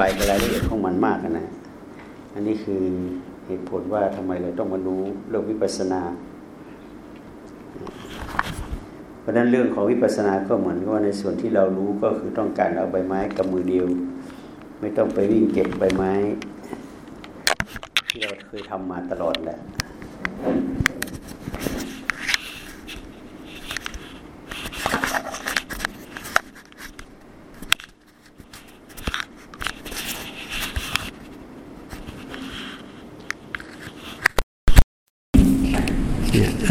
บายรายละเอียดของมันมากนะ อันนี้คือเหตุผลว่าทำไมเราต้องมารู้เรื่องวิปัสนา เพราะนั้นเรื่องของวิปัสสนาก็เหมือนกับว่าในส่วนที่เรารู้ก็คือต้องการเอาใบไม้กับมือเดียว ไม่ต้องไปวิ่งเก็บใบไม้ ที่เราเคยทำมาตลอดแหละ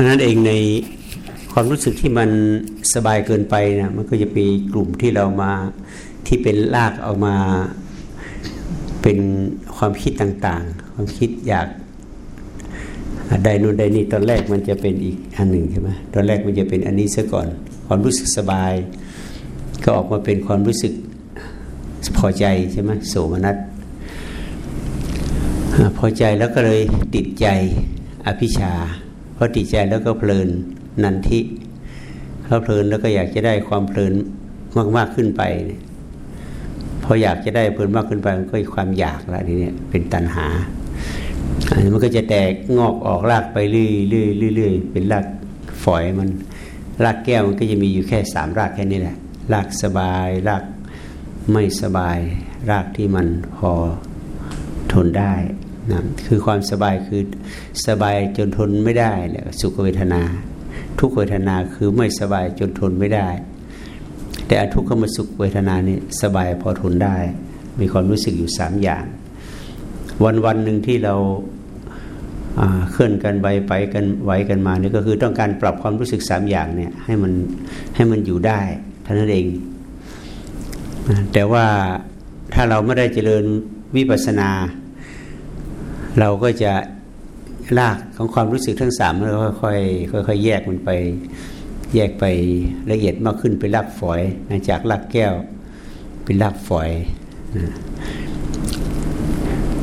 อันนั้นเองในความรู้สึกที่มันสบายเกินไปนะมันก็จะมีกลุ่มที่เรามาที่เป็นลากออกมาเป็นความคิดต่างๆ ความคิดอยากใดนู่นใดนี่ตอนแรกมันจะเป็นอีกอันหนึ่งใช่ไหมตอนแรกมันจะเป็นอันนี้ซะก่อน ความรู้สึกสบาย ก็ออกมาเป็นความรู้สึกพอใจใช่ไหมโสมนัสพอใจแล้วก็เลยติดใจอภิชา อติดใจแล้วก็เพลินนันทิเขาเพลินแล้วก็อยากจะได้ความเพลินมาก ๆขึ้นไปพออยากจะได้เพลินมากขึ้นไปมันก็ความอยากละทีนี้เป็นตัณหาอันนี้มันก็จะแตกงอกออกรากไปเรื่อยๆเรื่อยๆเป็นรากฝอยมันรากแก้วมันก็จะมีอยู่แค่สามรากแค่นี้แหละรากสบายรากไม่สบาย รากที่มันพอทนได้ นะคือความสบายคือสบายจนทนไม่ได้แหละสุขเวทนา ทุกเวทนาคือไม่สบายจนทนไม่ได้ แต่อทุกขมสุขเวทนานี่สบายพอทนได้ มีความรู้สึกอยู่สามอย่าง วันวันหนึ่งที่เราเคลื่อนกันไปไปกันไหวกันมานี่ก็คือต้องการปรับความรู้สึกสามอย่างเนี่ยให้มันให้มันอยู่ได้เท่านั้นเอง แต่ว่าถ้าเราไม่ได้เจริญวิปัสสนา เราก็จะลากของความรู้สึกทั้งสามเราค่อยๆค่อยๆแยกมันไป แยกไปละเอียดมากขึ้นเป็นรากฝอยจากรากแก้วเป็นรากฝอย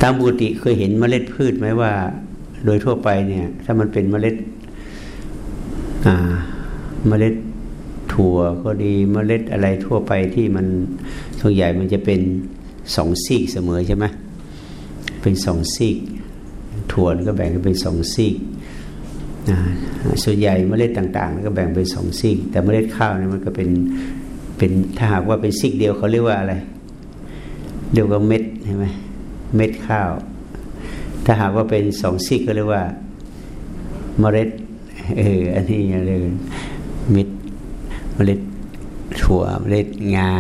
ตามปกติเคยเห็นเมล็ดพืชไหมว่า โดยทั่วไปเนี่ย ถ้ามันเป็นเมล็ดเมล็ดถั่วก็ดีเมล็ดอะไรทั่วไปที่มันส่วนใหญ่มันจะเป็นสองซีกเสมอใช่ไหมเป็นสองซีก ถั่วก็แบ่งเป็นสองซีกส่วนใหญ่เมล็ดต่างๆ ก็แบ่งเป็นสองซีก แต่เมล็ดข้าวนี่มันก็เป็นเป็นถ้าหากว่าเป็นซีกเดียวเขาเรียกว่าอะไรเรียกว่าเม็ดใช่ไหมเม็ดข้าว ถ้าหากว่าเป็นสองซีกก็เรียกว่าเมล็ดเอออันนี้เรียกเม็ดเมล็ดถั่วเมล็ดงา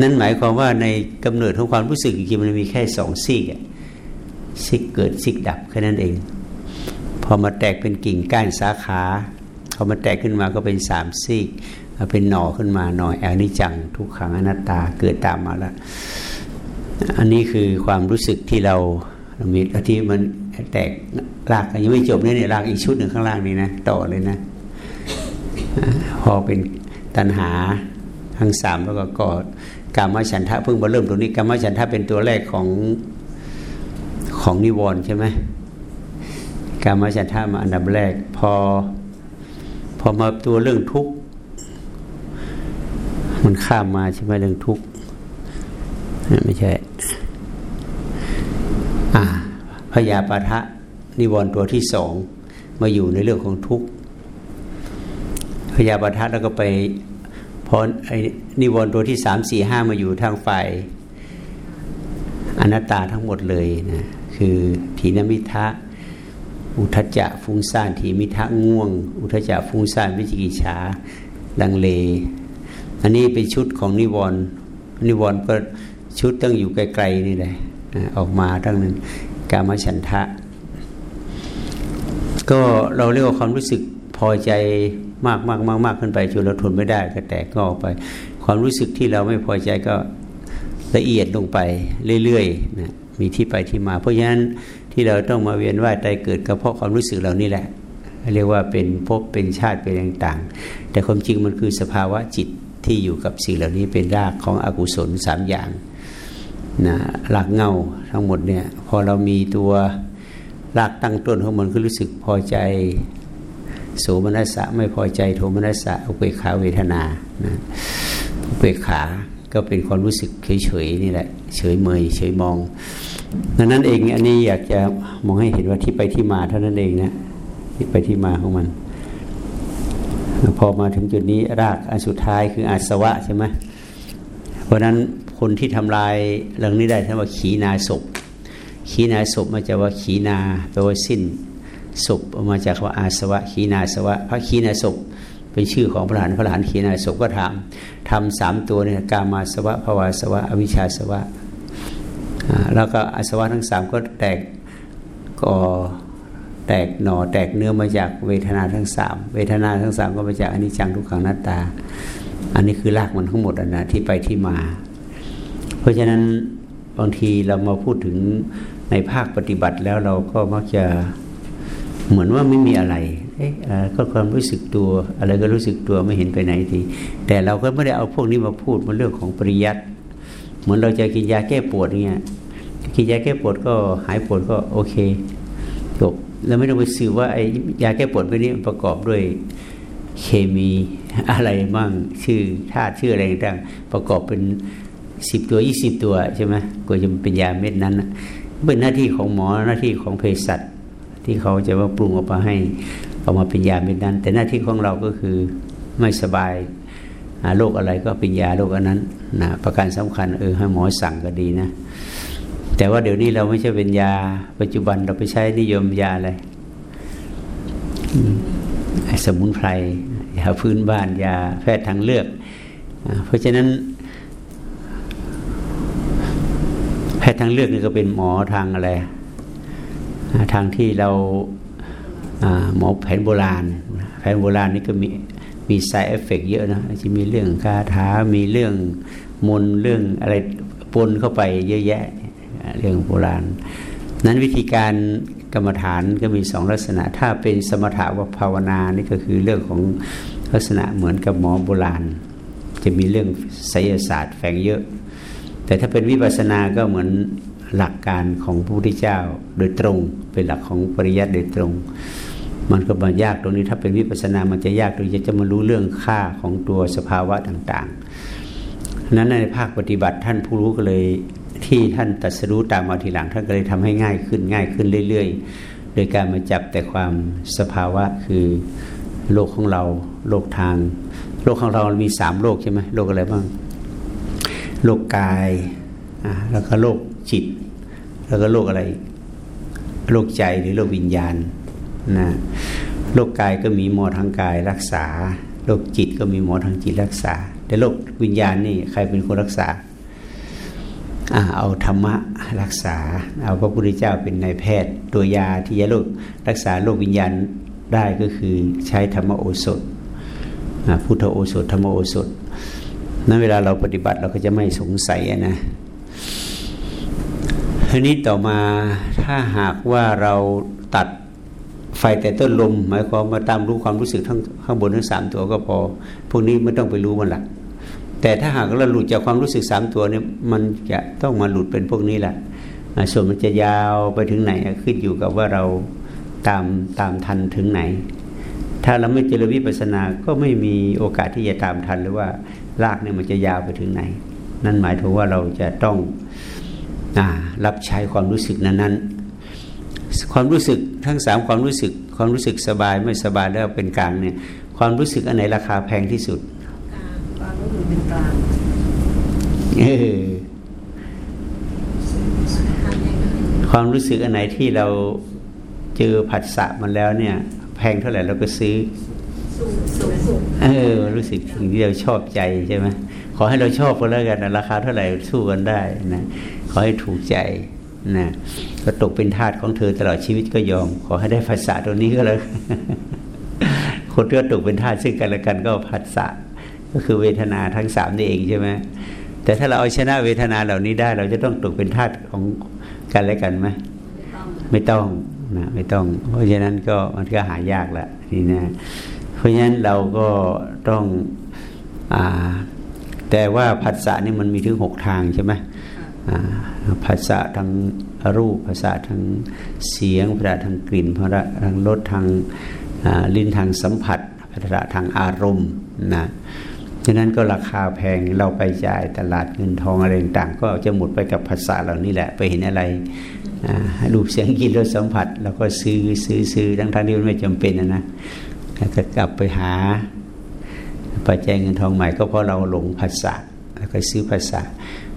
นั่นหมายความว่าในกำเนิดของความรู้สึกจริงมันมีแค่สองซีกอะ ซิกเกิดซิกดับแค่นั้นเอง พอมาแตกเป็นกิ่งก้านสาขาพอมาแตกขึ้นมาก็เป็นสามซีกเป็นหน่อขึ้นมาหน่อยอนิจัง ทุกขังอนัตตาเกิดตามมาแล้วอันนี้คือความรู้สึกที่เรามีที่มันแตกรากยังไม่จบเนี่ยรากอีกชุดหนึ่งข้างล่างนี้นะต่อเลยนะ พอเป็นตัณหาทั้งสามแล้วก็กอดกามฉันทะเพิ่งมาเริ่มตรงนี้กามฉันทะเป็นตัวแรกของ ของนิวรณ์ใช่ไหมการมาฉันทามาอันดับแรก พอ พอมาตัวเรื่องทุกข์มันข้ามมาใช่ไหมเรื่องทุกข์ไม่ใช่อ่าพยาปะทะนิวรณ์ตัวที่สองมาอยู่ในเรื่องของทุกข์พยาปะทะแล้วก็ไปพอไอ้นิวรณ์ตัวที่สามสี่ห้ามาอยู่ทางฝ่ายอนัตตาทั้งหมดเลยนะ คือถีนมิทะ อุทจจะฟุ้งซ่านถีมิทะง่วง อุทจจะฟุ้งซ่านวิจิกิจฉาลังเล อันนี้เป็นชุดของนิวรณ์นิวรณ์ก็ชุดต้องอยู่ไกลๆนี่แหละออกมาทั้งนั้นกามฉันทะ ก็เราเรียกว่าความรู้สึกพอใจมากมากมากมากขึ้นไปจนเราทนไม่ได้ก็แตกก็ออกไป ความรู้สึกที่เราไม่พอใจก็ละเอียดลงไปเรื่อยๆนะ มีที่ไปที่มา เพราะฉะนั้นที่เราต้องมาเวียนว่ายตายเกิดก็เพราะความรู้สึกเหล่านี้แหละ เรียกว่าเป็นภพเป็นชาติเป็นต่างๆ แต่ความจริงมันคือสภาวะจิตที่อยู่กับสิ่งเหล่านี้เป็นรากของอกุศลสามอย่างนะหลักเงาทั้งหมดเนี่ยพอเรามีตัวรากตั้งต้นของมันคือรู้สึกพอใจโสมนัสสะไม่พอใจโทมนัสสะอุเบกขาเวทนานะอุเบกขา ก็เป็นความรู้สึกเฉยๆนี่แหละ เฉยเมยเฉยมองดังนั้นเองอันนี้อยากจะมองให้เห็นว่าที่ไปที่มาเท่านั้นเองนะที่ไปที่มาของมัน พอมาถึงจุดนี้รากอันสุดท้ายคืออาสวะใช่ไหมเพราะนั้นคนที่ทำลายเรื่องนี้ได้ท่านว่าขีนาศพขีนาศพมาจากว่าขีนาแปลว่าสิ้นศพมาจากว่าอาสวะขีนาสวะพระขีนาศพ เป็นชื่อของพระหลานพระหลานขีนาศพก็ถามทำสามตัวเนี่ยกามาสวะภวาสวะ อวิชชาสวะแล้วก็อาสวะทั้งสามก็แตกก่อแตกหน่อแตกเนื้อมาจากเวทนาทั้งสามเวทนาทั้งสามก็มาจากอนิจจังทุกขังนัตตา อันนี้คือรากมันทั้งหมดนะที่ไปที่มา เพราะฉะนั้นบางทีเรามาพูดถึงในภาคปฏิบัติแล้วเราก็มักจะเหมือนว่าไม่มีอะไร เอ๊ะก็ความรู้สึกตัว อะไรก็รู้สึกตัวไม่เห็นไปไหนทีแต่เราก็ไม่ได้เอาพวกนี้มาพูดมาเรื่องของปริยัติเหมือนเราจะกินยาแก้ปวดเงี้ยกินยาแก้ปวดก็หายปวดก็โอเคจบแล้วไม่ต้องไปสืบว่าไอ้ยาแก้ปวดพวกนี้ประกอบด้วยเคมีอะไรบ้างชื่อธาตุชื่ออะไรต่างประกอบเป็นสิบตัวยี่สิบตัวใช่ไหมกว่าจะเป็นยาเม็ดนั้นเป็นหน้าที่ของหมอหน้าที่ของเภสัชที่เขาจะว่าปรุงออกมาให้ ออกมาเป็นยาเม็ดนั้น แต่หน้าที่ของเราก็คือไม่สบายโรคอะไรก็เป็นยาโรคอันนั้นนะประการสำคัญเออให้หมอสั่งก็ดีนะ แต่ว่าเดี๋ยวนี้เราไม่ใช่เป็นยา ปัจจุบันเราไปใช้นิยมยาอะไรสมุนไพรยาพื้นบ้านยาแพทย์ทางเลือก เพราะฉะนั้น แพทย์ทางเลือกนี่ก็เป็นหมอทางอะไร ทางที่เรา หมอแผนโบราณ แผนโบราณนี่ก็มีมีไซเอฟเฟกเยอะนะจะมีเรื่องคาถา มีเรื่องมนเรื่องอะไรปนเข้าไปเยอะแยะ เรื่องโบราณ นั้นวิธีการกรรมฐานก็มีสองลักษณะ ถ้าเป็นสมถะวภาวนานี่ก็คือเรื่องของลักษณะเหมือนกับหมอโบราณ จะมีเรื่องไสยศาสตร์แฝงเยอะ แต่ถ้าเป็นวิปัสสนาก็เหมือนหลักการของพระพุทธเจ้าโดยตรง เป็นหลักของปริยัติโดยตรง มันก็มายากตรงนี้ถ้าเป็นวิปัสสนา มันจะยากตรงจะจะมารู้เรื่องค่าของตัวสภาวะต่างๆ นั้นในภาคปฏิบัติท่านผู้รู้ก็เลยที่ท่านตัดสรู้ตามมาทีหลังท่านก็เลยทำให้ง่ายขึ้นง่ายขึ้นเรื่อย ๆ โดยการมาจับแต่ความสภาวะคือโลกของเราโลกทาง โลกของเรามีสามโลกใช่ไหมโลกอะไรบ้าง โลกกายแล้วก็โลกจิต แล้วก็โลกอะไร โลกใจหรือโลกวิญญาณนะโรคกายก็มีหมอทางกายรักษาโรคจิตก็มีหมอทางจิตรักษา แต่โรควิญญาณนี่ใครเป็นคนรักษาเอาธรรมะรักษา เอาพระพุทธเจ้าเป็นนายแพทย์ ตัวยาที่จะโรครักษาโรควิญญาณได้ก็คือใช้ธรรมโอสถพุทธโอสถธรรมโอสถนั้นเวลาเราปฏิบัติเราก็จะไม่สงสัยนะ ทีนี้ต่อมาถ้าหากว่าเราตัดไฟแต่ต้นลม หมายความมาตามรู้ความรู้สึกทั้งข้างบนทั้งสามตัวก็พอ พวกนี้ไม่ต้องไปรู้มันละแต่ถ้าหากเราหลุดจากความรู้สึกสามตัวเนี่ยมันจะต้องมาหลุดเป็นพวกนี้แหละส่วนมันจะยาวไปถึงไหนขึ้นอยู่กับว่าเราตามตามทันถึงไหน ถ้าเราไม่เจริญวิปัสสนาก็ไม่มีโอกาสที่จะตามทันหรือว่ารากเนี่ยมันจะยาวไปถึงไหน นั่นหมายถึงว่าเราจะต้อง รับใช้ความรู้สึกนั้นๆความรู้สึกทั้งสามความรู้สึก ความรู้สึกสบายไม่สบายแล้วเป็นกลางเนี่ยความรู้สึกอันไหนราคาแพงที่สุดความรู้สึกเป็นกลางความรู้สึกอันไหนที่เราเจอผัสสะมันแล้วเนี่ย แพงเท่าไหร่เราก็ซื้อเออรู้สึกถึงที่เราชอบใจใช่ไหม ขอให้เราชอบก็แล้วกันราคาเท่าไหร่สู้กันได้นะขอให้ถูกใจนะก็ตกเป็นทาสของเธอตลอดชีวิตก็ยอม ขอให้ได้ภาษาตัวนี้ก็แล้วคนที่ตกเป็นทาสซึ่งกันและกันก็ภาษาก็คือเวทนาทั้งสามนี่เองใช่ไหมแต่ถ้าเราเอาชนะเวทนาเหล่านี้ได้ เราจะต้องตกเป็นทาสของกันและกันไหมไม่ต้องนะไม่ต้อง เพราะฉะนั้นก็มันก็หายากละนี่นะเพราะฉะนั้นเราก็ต้องอ่า แต่ว่าภาษานี่มันมีถึงหกทางใช่ไหมภาษาทางรูปภาษาทางเสียงภาษาทางกลิ่นภาษาทางรสทางลิ้นทางสัมผัสภาษาทางอารมณ์นะฉะนั้นก็ราคาแพงเราไปจ่ายตลาดเงินทองอะไรต่างก็จะหมดไปกับภาษาเหล่านี้แหละ ไปเห็นอะไรรูปเสียงกินรสสัมผัสเราก็ซื้อซื้อซื้อทั้งทั้งที่มันไม่จำเป็นนะนะก็กลับไปหา ปัจจัยเงินทองใหม่ก็เพราะเราหลงภาษาแล้วก็ซื้อภาษา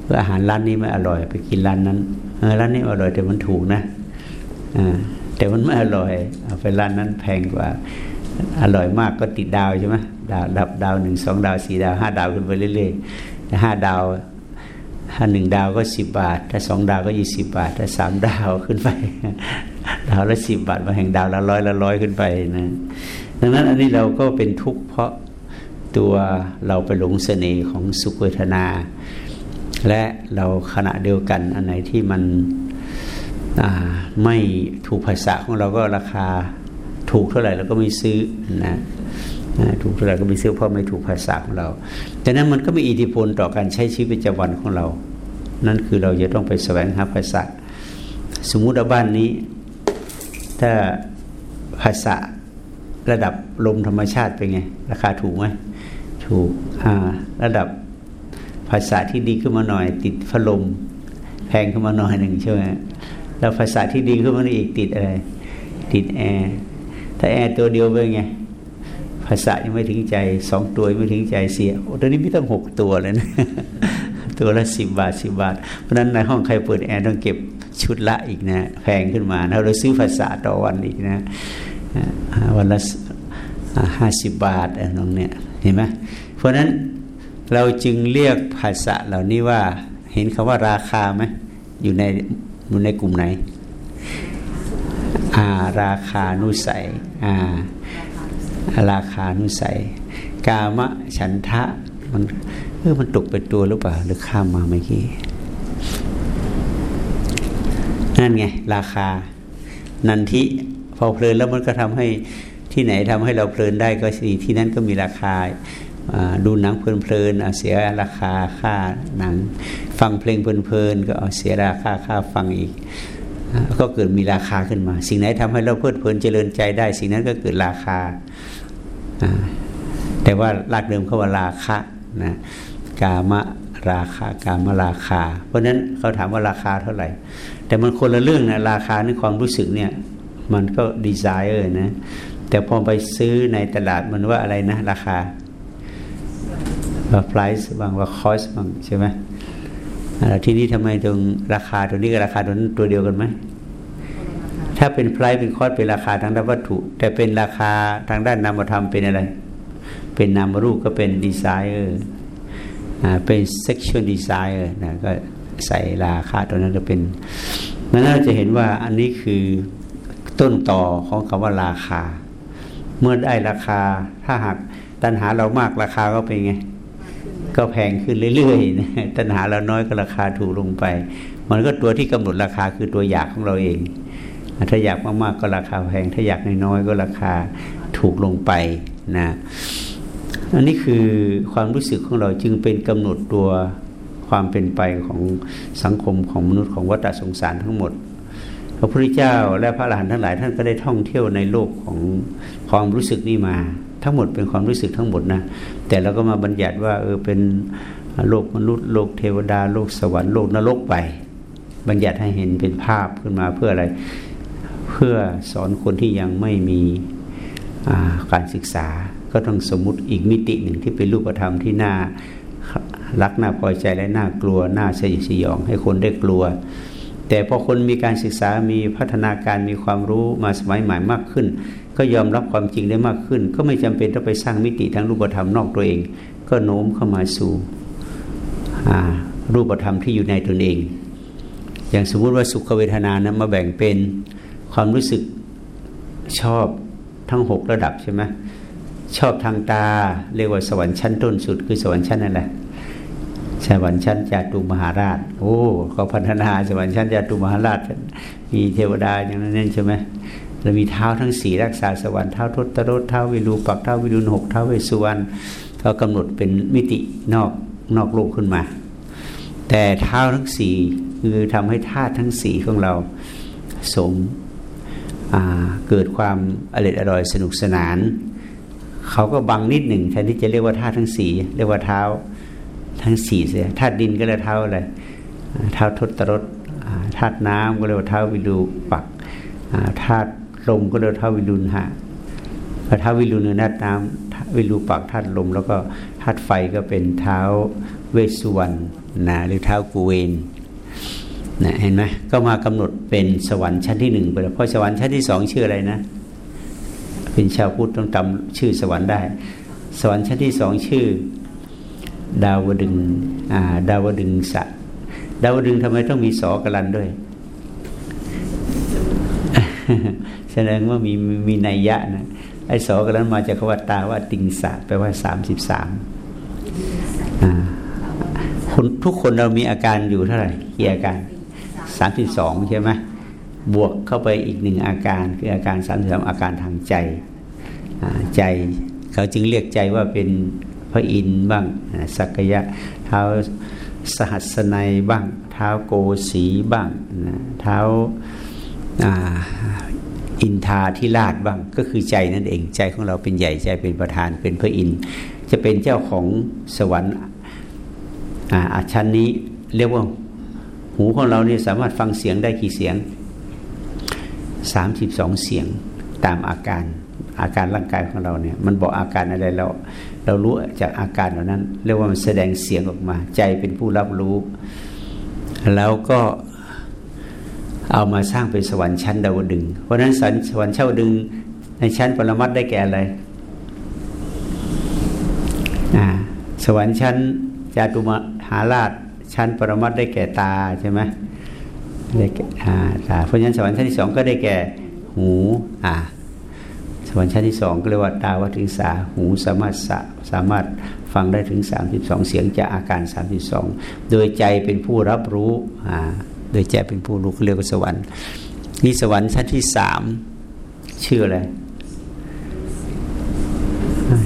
เพื่ออาหารร้านนี้ไม่อร่อยไปกินร้านนั้นเออร้านนี้อร่อยแต่มันถูกนะแต่มันไม่อร่อยเอาไปร้านนั้นแพงกว่า อร่อยมากก็ติดดาวใช่ไหมดาวดับดาวหนึ่งสองดาวสี่ดาวห้าดาวขึ้นไปเรื่อยๆแต่ห้าดาวถ้าหนึ่งดาวก็สิบบาท ถ้าสองดาวก็ยี่สิบบาท ถ้าสามดาวขึ้นไป ดาวละสิบบาทมาแห่งดาวละร้อยละร้อยขึ้นไปนะดังนั้นอันนี้เราก็เป็นทุกข์เพราะ ตัวเราไปหลงเสน่ห์ของสุขเวทนา และเราขณะเดียวกันอันไหนที่มันไม่ถูกภาษาของเราก็ราคาถูกเท่าไหร่เราก็ไม่ซื้อนะถูกเท่าไหร่ก็ไม่ซื้อเพราะไม่ถูกภาษาของเราแต่นั้นมันก็มีอิทธิพลต่อการใช้ชีวิตประจำวันของเรา นั่นคือเราจะต้องไปแสวงหาภาษาสมมุติว่าบ้านนี้ ถ้าภาษาระดับลมธรรมชาติเป็นไง ราคาถูกไหม ถูกระดับภาษาที่ดีขึ้นมาหน่อย ติดพัดลมแพงขึ้นมาหน่อยหนึ่งใช่ไหมแล้วภาษาที่ดีขึ้นมาอีกติดอะไร ติดแอร์ถ้าแอร์ตัวเดียวเป็นไงภาษายังไม่ถึงใจสองตัวยังไม่ถึงใจเสียโอ้ตอนนี้ไม่ต้องหกตัวเลยนะตัวละสิบบาทสิบบาท เพราะนั้นในห้องใครเปิดแอร์ต้องเก็บชุดละอีกนะแพงขึ้นมาเราซื้อภาษาต่อวันอีกนะวันละห้าสิบบาทน้องเนี่ย ห็นไหมเพราะนั้นเราจึงเรียกภาษาเหล่านี้ว่า เห็นคำว่าราคาไหมอยู่ในอยู่ในกลุ่มไหนอาราคานุสัยอาราคานุสัย กามะฉันทะมันเออมันตกเป็นตัวหรือเปล่า หรือข้ามมาเมื่อกี้นั่นไง ราคา นันทิ พอเพลินแล้วมันก็ทำให้ ที่ไหนทำให้เราเพลินได้ก็สิที่นั้นก็มีราคาดูหนังเพลินๆเสียราคาค่าหนัง ฟังเพลงเพลินๆก็เสียราคาค่าฟังอีก ก็เกิดมีราคาขึ้นมา สิ่งไหนทำให้เราเพลิดเพลินเจริญใจได้ สิ่งนั้นก็เกิดราคา แต่ว่าหลักเดิมเขาว่าราคะนะกามะราคากามราคา เพราะฉะนั้นเขาถามว่าราคาเท่าไหร่ แต่มันคนละเรื่องนะราคาในความรู้สึกเนี่ยมันก็ดีไซเออร์นะ แต่พอไปซื้อในตลาดมันว่าอะไรนะ ราคาว่า price บางว่า cost บางใช่ไหมที่นี้ทำไมตรงราคาตัวนี้กับราคาตัวนั้นตัวเดียวกันไหมถ้าเป็นไพรเป็นคอสเป็นราคาทางด้านวัตถุ แต่เป็นราคาทางด้านนามธรรมเป็นอะไร เป็นนามรูปก็เป็น desire เป็น sexual desire นะก็ใส่ราคาตัวนั้นก็เป็นมันน่าจะเห็นว่าอันนี้คือต้นตอของคำว่าราคา เมื่อได้ราคา ถ้าหากตัณหาเรามากราคาก็เป็นไง ก็แพงขึ้นเรื่อยๆตัณหาเราน้อยก็ราคาถูกลงไป มันก็ตัวที่กำหนดราคาคือตัวอยากของเราเอง ถ้าอยากมากๆก็ราคาแพง ถ้าอยากน้อยๆก็ราคาถูกลงไปนะอันนี้คือความรู้สึกของเราจึงเป็นกำหนดตัวความเป็นไปของสังคมของมนุษย์ของวัฏสงสารทั้งหมด พระพุทธเจ้าและพระอรหันต์ทั้งหลายท่านก็ได้ท่องเที่ยวในโลกของความรู้สึกนี้มา ทั้งหมดเป็นความรู้สึกทั้งหมดนะแต่เราก็มาบัญญัติว่าเออเป็นโลกมนุษย์โลกเทวดา โลกสวรรค์โลกนรกไป บัญญัติให้เห็นเป็นภาพขึ้นมาเพื่ออะไร เพื่อสอนคนที่ยังไม่มีการศึกษา ก็ต้องสมมติอีกมิติหนึ่งที่เป็นรูปธรรมที่น่ารักน่าพอใจและน่ากลัวน่าสยดสยองให้คนได้กลัว แต่พอคนมีการศึกษามีพัฒนาการมีความรู้มาสมัยใหม่มากขึ้น ก็ยอมรับความจริงได้มากขึ้น ก็ไม่จำเป็นต้องไปสร้างมิติทางรูปธรรมนอกตัวเอง ก็โน้มเข้ามาสู่รูปธรรมที่อยู่ในตนเอง อย่างสมมุติว่าสุขเวทนานะมาแบ่งเป็นความรู้สึกชอบทั้งหกระดับใช่ไหมชอบทางตา เรียกว่าสวรรค์ชั้นต้นสุดคือสวรรค์ชั้นนั่นแหละ สวรรค์ชั้นจาตุมหาราช โอ้เขาพัฒนาสวรรค์ชั้นจาตุมหาราช มีเทวดาอย่างนั้นใช่ไหมเรามีเท้าทั้งสี่รักษาสวรรค์เท้าทศรถเท้าวิรูปักเท้าวิรุณหกเท้าเวสุวรรณเขากำหนดเป็นมิตินอกนอกโลกขึ้นมา แต่เท้าทั้งสี่คือทำให้ธาตุทั้งสี่ของเราสมเกิดความอร่อยอร่อยสนุกสนาน เขาก็บังนิดหนึ่งแทนที่จะเรียกว่าธาตุทั้งสี่เรียกว่าเท้า ทั้งสี่เสียธาตุดินก็เรียกเท้าอะไรเท้าทศรถธาตุน้ำก็เรียกว่าเท้าวิรูปักธาตุลมก็เรียกเท้าวิรุณหะพระเท้าวิรุณนาน้ำวิรูปักธาตุลม แล้วก็ธาตุไฟก็เป็นเท้าเวสุวรรณนะหรือเท้ากูเวนนะเห็นไหมก็มากำหนดเป็นสวรรค์ชั้นที่หนึ่งไปแล้วเพราะสวรรค์ชั้นที่สองชื่ออะไรนะ เป็นชาวพุทธต้องจำชื่อสวรรค์ได้ สวรรค์ชั้นที่สองชื่อ ดาวดึงดาวดึงสะดาวดึงทำไมต้องมีสอกลันด้วย แสดงว่ามีมีนัยยะนะไอ้สอกลันมาจากคำว่าตาว่าติงสะแปลว่าสามสิบสามคนทุกคนเรามีอาการอยู่เท่าไหร่กี่อาการสามสิบสองใช่ไหมบวกเข้าไปอีกหนึ่งอาการคืออาการสามสิบสามอาการทางใจใจ เขาจึงเรียกใจว่าเป็น พระอินทร์บ้างสักยะเท้าสหัสนัยบ้าง เท้าโกสีบ้างเท้าอินทาทิราชบ้าง ก็คือใจนั่นเองใจของเราเป็นใหญ่ใจเป็นประธานเป็นพระอินทร์จะเป็นเจ้าของสวรรค์อาชั้นนี้เรียกว่าหูของเราเนี่ยสามารถฟังเสียงได้กี่เสียงสามสิบสองเสียงตามอาการอาการร่างกายของเราเนี่ยมันบอกอาการอะไรเรา เรารู้จากอาการเหล่านั้น เรียกว่ามันแสดงเสียงออกมา ใจเป็นผู้รับรู้ แล้วก็เอามาสร้างเป็นสวรรค์ชั้นดาวดึง เพราะนั้นสวรรค์เช่าดึงในชั้นปรมัตได้แก่อะไรสวรรค์ชั้นจาตุมหาราชชั้นปรมัตได้แก่ตาใช่ไหมได้แก่ตาเพราะฉะนั้นสวรรค์ชั้นที่สองก็ได้แก่หู อ่า สวรรค์ชั้นที่สองก็เรียกว่าตาวัติสาหูสามารถสามารถฟังได้ถึงสามสิบสองเสียงจากอาการสามสิบสองโดยใจเป็นผู้รับรู้อ่าโดยใจเป็นผู้รู้เรียกว่าสวรรค์นี่สวรรค์ชั้นที่สามชื่ออะไร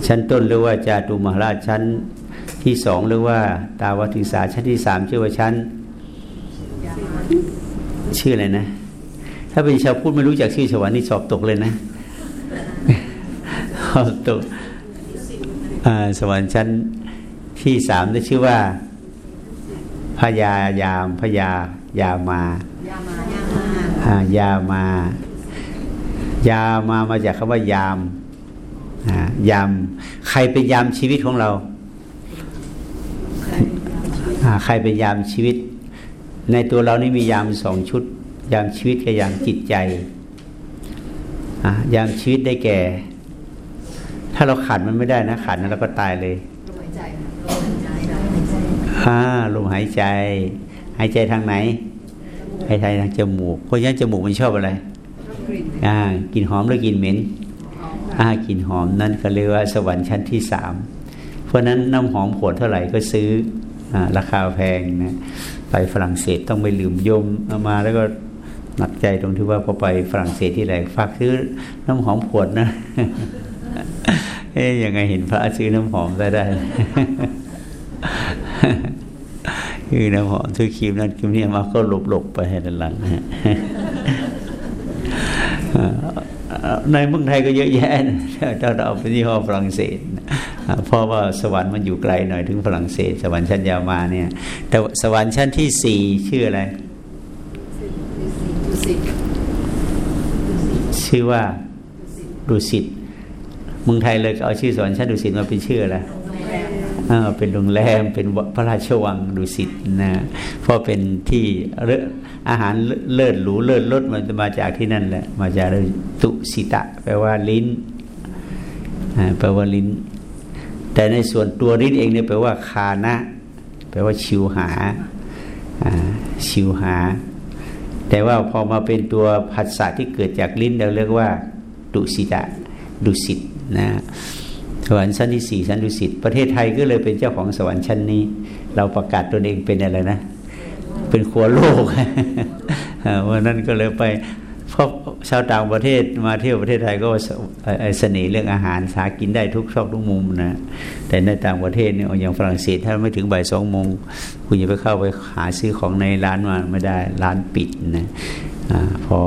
ชั้นต้นเรียกว่าจาตุมหาราชชั้นที่สองเรียกว่า ตาวัติสาชั้นที่สามชื่อว่าชั้นชื่ออะไรนะ ถ้าเป็นชาวพูดไม่รู้จักชื่อสวรรค์นี่สอบตกเลยนะ ตกสวรรค์ชั้นที่สามได้ชื่อว่าพยายามพยายามายายามายามามาจากคำว่ายามยามใครเป็นยามชีวิตของเรา ใครเป็นยามชีวิต ในตัวเรานี่มียามสองชุด ยามชีวิตกับยามจิตใจ ยามชีวิตได้แก่ ถ้าเราขาดมันไม่ได้นะขาดนั้นเราก็ตายเลยลมหายใจลมหายใจ หายใจทางไหน หายใจทางจมูก เพราะฉะนั้นจมูกมันชอบอะไรอ่ากลิ่นหอมหรือกลิ่นเหม็นอ่ากลิ่นหอมนั่นก็เรียกว่าสวรรค์ชั้นที่สามเพราะนั้นน้ำหอมขวดเท่าไหร่ก็ซื้อราคาแพงนะไปฝรั่งเศสต้องไปลืมยมเอามาแล้วก็ หนักใจตรงที่ว่าพอไปฝรั่งเศสที่ไหนฝากซื้อน้ำหอมขวดนะ เอ๊ยยังไงเห็นพระซื้อน้ำหอมได้ได้คือน้ำหอมซื้อครีมนั้นครีมนี้มาก็หลบหลบไปให้ด้านหลังในเมืองไทยก็เยอะแยะถ้าเราเอาไปที่ห้อฝรั่งเศสเพราะว่าสวรรค์มันอยู่ไกลหน่อยถึงฝรั่งเศส สวรรค์ชั้นยาวมาเนี่ย แต่สวรรค์ชั้นที่สี่ชื่ออะไร ชื่อว่าดุสิตเมืองไทยเลยเอาชื่อสวรรค์ชั้นดุสิตมาเป็นชื่ออะไรเป็นโรงแรมเป็นพระราชวังดุสิตนะเพราะเป็นที่อาหารเลิศหรูเลิศรสมันจะมาจากที่นั่นแหละมาจากตุสิตะ แปลว่าลิ้นแปลว่าลิ้น แต่ในส่วนตัวลิ้นเองเนี่ยแปลว่าคานะ แปลว่าชิวหาชิวหา แต่ว่าพอมาเป็นตัวผัสสะที่เกิดจากลิ้นเราเรียกว่า ดุสิตะดุสิตนะสวรรค์ชั้นที่สี่ชั้นดุสิตประเทศไทยก็เลยเป็นเจ้าของสวรรค์ชั้นนี้ เราประกาศตัวเองเป็นอะไรนะ เป็นขัวโลกวันนั้นก็เลยไป พราะชาวต่างประเทศมาเที่ยวประเทศไทยก็เสน่ห์เรื่องอาหารสากินได้ทุกชอบทุกมุมนะแต่ในต่างประเทศเนี่ยอย่างฝรั่งเศสถ้าไม่ถึงบ่ายสองโมงคุณจะไปเข้าไปหาซื้อของในร้านมาไม่ได้ร้านปิดนะอพอ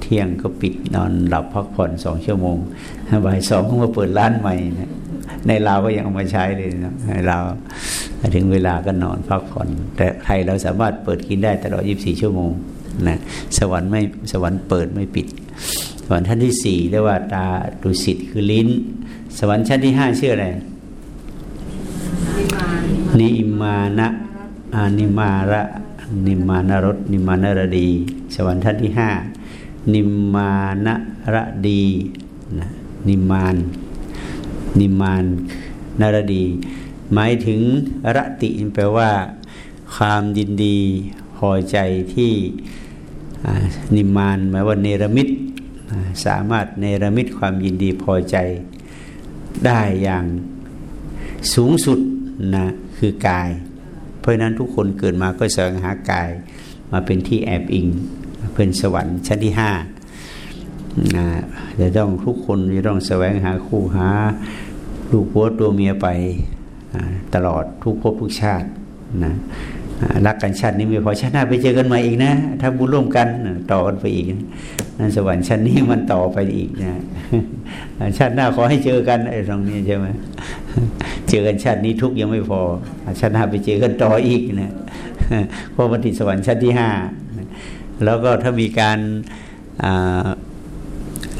เที่ยงก็ปิดนอนหลับพักผ่อนสองชั่วโมงบ่ายสองก็มาเปิดร้านใหม่นะในลาวก็ยังเอามาใช้เลยนะในลาวถึงเวลาก็นอนพักผ่อน แต่ไทยเราสามารถเปิดกินได้ตลอด 24 ชั่วโมง นะสวรรค์ไม่สวรรค์เปิดไม่ปิด สวรรค์ชั้นที่สี่เรียกว่าตาดุสิตคือลิ้น สวรรค์ชั้นที่ห้าชื่ออะไรนิมานนิมานะอานิมาระนิมานรสนิมานรดี สวรรค์ท่านที่ห้านิมานระดีนะนิมาน นิมานนรดี หมายถึงรติแปลว่า ความยินดีพอใจที่อ่า นิมานหมายว่าเนรมิตสามารถเนรมิตความยินดีพอใจได้อย่างสูงสุดนะคือกาย เพราะนั้นทุกคนเกิดมาก็แสวงหากายมาเป็นที่แอบอิงเป็นสวรรค์ชั้นที่ห้านะจะต้องทุกคนจะต้องแสวงหาคู่หาลูกผัวตัวเมียไปตลอดทุกภพทุกชาตินะ รักกันชาตินี้ไม่พอชาติหน้าไปเจอกันใหม่อีกนะ ถ้าบุญร่วมกันต่อกันไปอีกนั่นสวรรค์ชั้นนี้มันต่อไปอีกนะชาติหน้าขอให้เจอกันไอ้ตรงนี้ใช่ไหมเจอกันชาตินี้ทุกยังไม่พอชาติหน้าไปเจอกันต่ออีกนะเพราะมันติดสวรรค์ชั้นที่ห้าแล้วก็ถ้ามีการ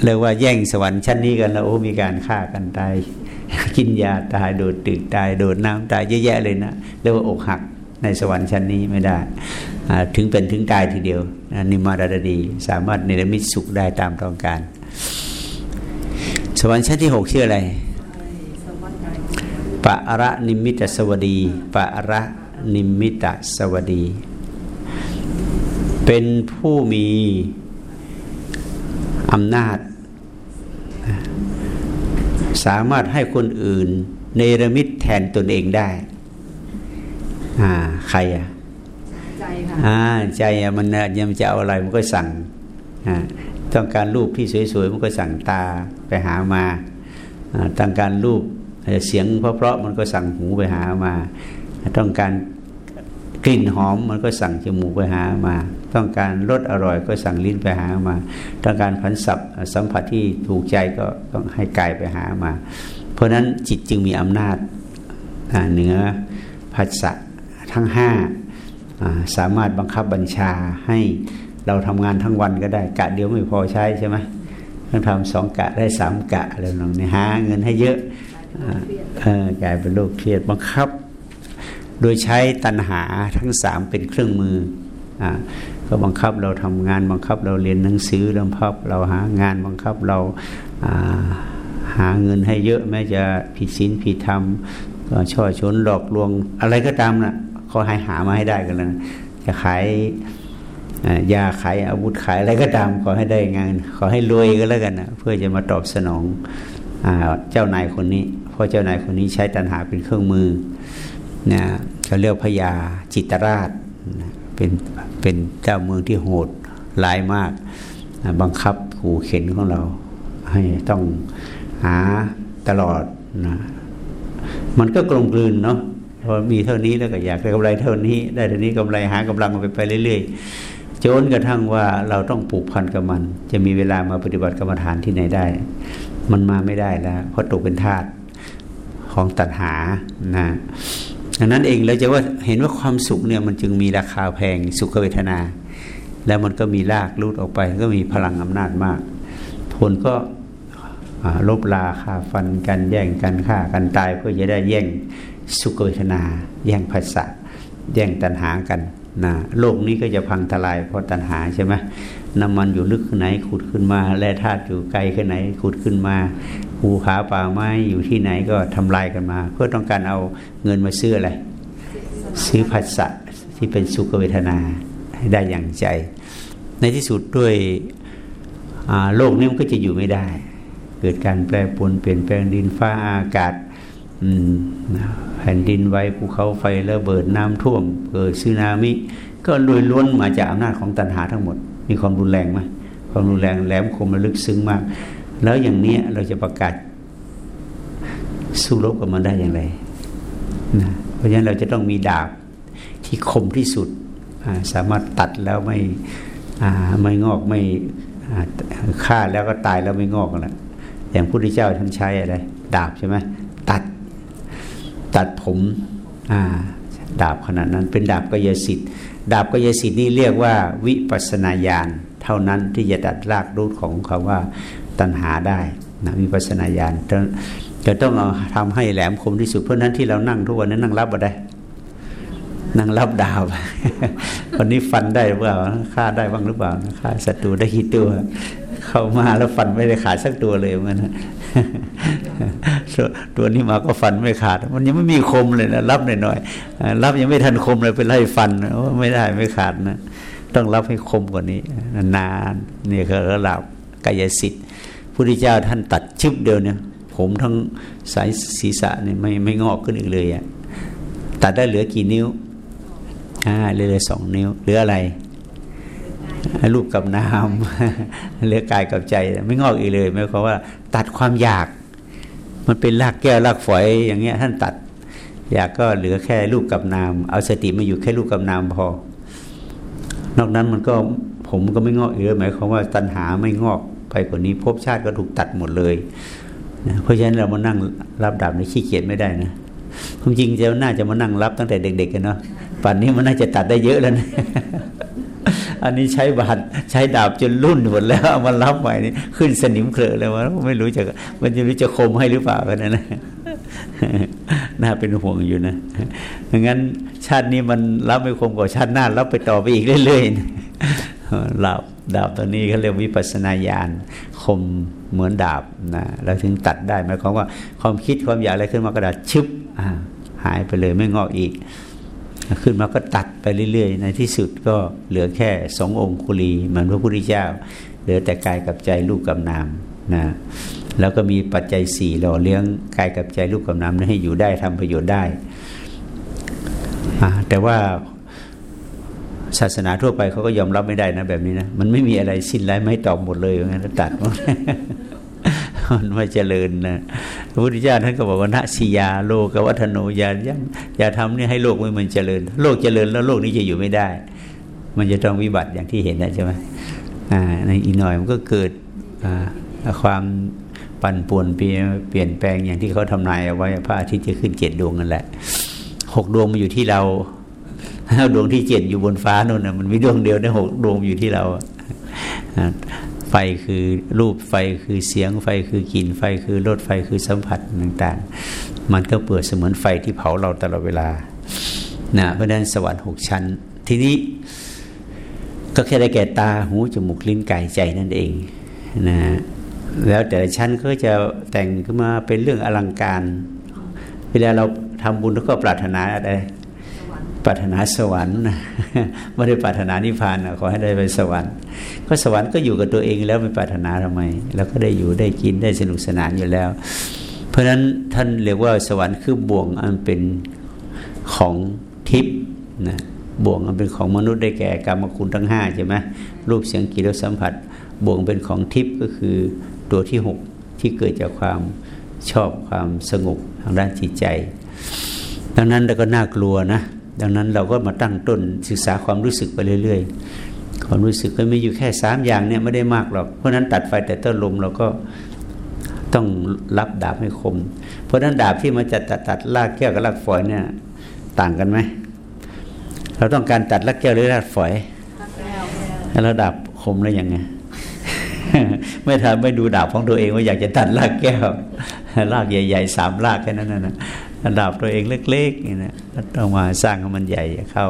เรียกว่าแย่งสวรรค์ชั้นนี้กันแล้วโอ้มีการฆ่ากันตายกินยาตายโดดตึกตายโดดน้ำตายเยอะแยะเลยนะเรียกว่าอกหัก ในสวรรค์ชั้นนี้ไม่ได้ ถึงเป็นถึงตายทีเดียวนิมารดาดี สามารถเนรมิตสุขได้ตามต้องการ สวรรค์ชั้นที่หกชื่ออะไรปะระนิมิตสวดีปะระนิมิตสวดี เป็นผู้มีอำนาจ สามารถให้คนอื่น เนรมิตแทนตนเองได้ อ่า ใครอะใจค่ะอ่าใจอะมันน่ะยังจะเอาอะไรมันก็สั่งอ่าต้องการรูปที่สวยๆมันก็สั่งตาไปหามาอ่าต้องการรูปเอ่อเสียงเพราะๆมันก็สั่งหูไปหามา ต้องการกลิ่นหอมมันก็สั่งจมูกไปหามา ต้องการรสอร่อยก็สั่งลิ้นไปหามา ต้องการผันสับสัมผัสที่ถูกใจก็ต้องให้กายไปหามา เพราะฉะนั้นจิตจึงมีอำนาจอ่าเหนือผัสสะ ทั้งห้าสามารถบังคับบัญชาให้เราทำงานทั้งวันก็ได้ กะเดียวไม่พอใช้ใช่ไหมต้องทำสองกะได้สามกะอะไรลองนี่หาเงินให้เยอะกลายเป็นโรคเครียดบังคับ โดยใช้ตัณหาทั้งสามเป็นเครื่องมืออก็บังคับเราทำงานบังคับเราเรียนหนังสือบังคับเราหางานบังคับเราหาเงินให้เยอะแม้จะผิดศีลผิดธรรมช่อชนหลอกลวงอะไรก็ตามน่ะ ขอให้หามาให้ได้กันแล้วนะจะขายยาขายอาวุธขายอะไรก็ตามขอให้ได้งาน ขอให้รวยก็แล้วกันนะเพื่อจะมาตอบสนองอเจ้านายคนนี้เพราะเจ้านายคนนี้ใช้ตัณหาเป็นเครื่องมือนะเขาเรียกพญาจิตราชเป็นเป็นเจ้าเมืองที่โหดร้ายมากบังคับขู่เข็นของเรา ให้ต้องหาตลอดนะมันก็กลมกลืนเนาะ พอมีเท่านี้แล้วก็อยากได้กำไรเท่านี้ ได้เท่านี้กำไรหากำลังไปไปเรื่อยๆจนกระทั่งว่าเราต้องผูกพันกับมัน จะมีเวลามาปฏิบัติกรรมฐานที่ไหนได้ มันมาไม่ได้แล้วเพราะตกเป็นทาสของตัณหานะดังนั้นเองเราจะว่าเห็นว่าความสุขเนี่ยมันจึงมีราคาแพงสุขเวทนา แล้วมันก็มีรากรูดออกไป ก็มีพลังอำนาจมาก ผลก็ลบลาฆ่าฟันกันแย่งกันฆ่ากันตายเพื่อจะได้แย่ง สุขเวทนา แย่งภาษาแย่งตัณหากันนะโลกนี้ก็จะพังทลายเพราะตัณหาใช่ไหมน้ำมันอยู่ลึกขึ้นไหนขุดขึ้นมาแร่ธาตุอยู่ไกลขึ้นไหนขุดขึ้นมาภูผาป่าไม้อยู่ที่ไหนก็ทำลายกันมา เพื่อต้องการเอาเงินมาซื้ออะไร ซื้อภาษาที่เป็นสุขเวทนาให้ได้อย่างใจ ในที่สุดด้วยโลกนี้มันก็จะอยู่ไม่ได้ เกิดการแปรปรวนเปลี่ยนแปลงดินฟ้าอากาศ ผ่นดินไหวภูเขาไฟระเบิดน้ำท่วมเกิดสึนามิ ก็โดยล้วนมาจากอำนาจของตัณหาทั้งหมด มีความรุนแรงไหมความรุนแรงแหลมคมระลึกซึ้งมาก แล้วอย่างเนี้ยเราจะประกาศสู้รบกับมันได้อย่างไรนะเพราะฉะนั้นเราจะต้องมีดาบที่คมที่สุด สามารถตัดแล้วไม่ไม่งอกไม่ฆ่าแล้วก็ตายแล้วไม่งอกแล้วอย่างพุทธเจ้าท่านใช้อะไร ดาบใช่ไหม ตัดผมอ่าดาบขนาดนั้น เป็นดาบกายสิทธิ์ ดาบกายสิทธิ์นี่เรียกว่า วิปัสนาญาณเท่านั้นที่จะตัดรากรูทของคำว่าตัณหาได้นะวิปัสนาญาณจะต้องเอาทำให้แหลมคมที่สุดเพราะนั้นที่เรานั่งทุกวันนั้นนั่งรับอะไรนั่งรับดาววันนี้ฟันได้หรือเปล่าฆ่าได้บ้างหรือเปล่าฆ่าศัตรูได้กี่ตัว เข้ามาแล้วฟันไม่ได้ขาดสักตัวเลยมันตัวนี้มาก็ฟันไม่ขาด มันยังไม่มีคมเลยนะรับหน่อยๆรับยังไม่ทันคมเลยไปไล่ฟันไม่ได้ไม่ขาดนะต้องรับให้คมกว่านี้ นานนี่คือระดับกายสิทธิ์พุทธเจ้าท่านตัดชึบเดียวเนี่ย ผมทั้งสายศีรษะเนี่ยไม่ไม่งอกขึ้นอีกเลยอะตัดได้เหลือกี่นิ้วอ่าเหลือสองนิ้วเหลืออะไร รูปกับนามเหลือกายกับใจ ไม่งอกอีกเลยหมายความว่า ตัดความอยาก มันเป็นรากแก้วรากฝอยอย่างเงี้ย ท่านตัด อยากก็เหลือแค่รูปกับนาม เอาสติมาอยู่แค่รูปกับนามพอ นอกนั้นมันก็ผมก็ไม่งอกอีกเลยหมายความว่าตัณหาไม่งอกไปกว่านี้ภพชาติก็ถูกตัดหมดเลยนะเพราะฉะนั้นเรามานั่งรับดาบในขี้เกียจไม่ได้นะ ความจริงจะน่าจะมานั่งรับตั้งแต่เด็กๆกันเนาะป่านนี้มันน่าจะตัดได้เยอะแล้วนะอันนี้ใช้บาดใช้ดาบจนรุ่นหมดแล้วเอามารับใหม่นี่ขึ้นสนิมเคลอะเลยว่าไม่รู้จะมันจะรู้จะคมให้หรือเปล่ากันนะน่าเป็นห่วงอยู่นะงั้นชาตินี้มันรับไม่คมกว่าชาติหน้ารับไปต่อไปอีกเรื่อยๆดาบดาบตัวนี้เขาเรียกวิปัสนาญาณคมเหมือนดาบนะเราถึงตัดได้หมายความว่าความคิดความอยากอะไรขึ้นมากระดาษชึบ หายไปเลยไม่งอกอีก ขึ้นมาก็ตัดไปเรื่อย ๆ ในที่สุดก็เหลือแค่สององคุลีเหมือนพระพุทธเจ้า เหลือแต่กายกับใจรูปกับนามนะแล้วก็มีปัจจัยสี่หล่อเลี้ยงกายกับใจรูปกับนามนั้นให้อยู่ได้ทำประโยชน์ได้ แต่ว่าศาสนาทั่วไปเขาก็ยอมรับไม่ได้นะแบบนี้นะ มันไม่มีอะไรสิ้นไรไม่ตอบหมดเลยงั้นตัดมั มันไม่เจริญนะพระพุทธเจ้าท่านก็บอกว่านาสิยาโลกวัฒโนอย่าอย่าทำนี่ให้โลกมันเจริญ โลกเจริญแล้วโลกนี้จะอยู่ไม่ได้ มันจะต้องวิบัติอย่างที่เห็นนะใช่ไหมในอีกหน่อยมันก็เกิดความปั่นป่วนเปลี่ยนแปลงอย่างที่เขาทำนายเอาไว้พระอาทิตย์จะขึ้นเจ็ดดวงนั่นแหละหกดวงมาอยู่ที่เราดวงที่เจ็ดอยู่บนฟ้าโน่นนะมันมีดวงเดียวได้หกดวงอยู่ที่เรา ไฟคือรูปไฟคือเสียงไฟคือกลิ่นไฟคือรสไฟคือสัมผัสต่างๆ มันก็เปิดเสมือนไฟที่เผาเราตลอดเวลานะเพราะนั้นสวรรค์หกชั้น ทีนี้ก็แค่ได้แก่ตาหูจมูกลิ้นกายใจนั่นเองนะแล้วแต่ละชั้นก็จะแต่งขึ้นมาเป็นเรื่องอลังการ เวลาเราทำบุญแล้วก็ปรารถนาอะไร ปรารถนาสวรรค์ไม่ได้ปรารถนานิพพานขอให้ได้ไปสวรรค์ก็สวรรค์ก็อยู่กับตัวเองแล้วไม่ปรารถนาทำไมเราก็ได้อยู่ได้กินได้สนุกสนานอยู่แล้ว เพราะฉะนั้นท่านเรียกว่าสวรรค์คือบ่วงอันเป็นของทิพย์นะบ่วงอันเป็นของมนุษย์ได้แก่กรรมคุณทั้งห้าใช่ไหมรูปเสียงกลิ่นรสสัมผัส บ่วงเป็นของทิพย์ก็คือตัวที่หกที่เกิดจากความชอบความสงบทางด้านจิตใจ ดังนั้นเราก็น่ากลัวนะ ดังนั้นเราก็มาตั้งต้นศึกษาความรู้สึกไปเรื่อย ๆ ความรู้สึกก็มีอยู่แค่สามอย่างเนี่ยไม่ได้มากหรอก เพราะนั้นตัดไฟแต่ต้นลมเราก็ต้องรับดาบให้คม เพราะนั้นดาบที่มันจะตัดตัดลากแก้วกับลากฝอยเนี่ยต่างกันไหม เราต้องการตัดลากแก้วหรือลากฝอยแล้วดาบคมแล้วยังไงไม่ทำไม่ดูดาบของตัวเองว่าอยากจะตัดลากแก้วลากใหญ่ๆสามลากแค่นั้นนะ ระดับตัวเองเล็กๆนี่นะต้องมาสร้างให้มันใหญ่เข้า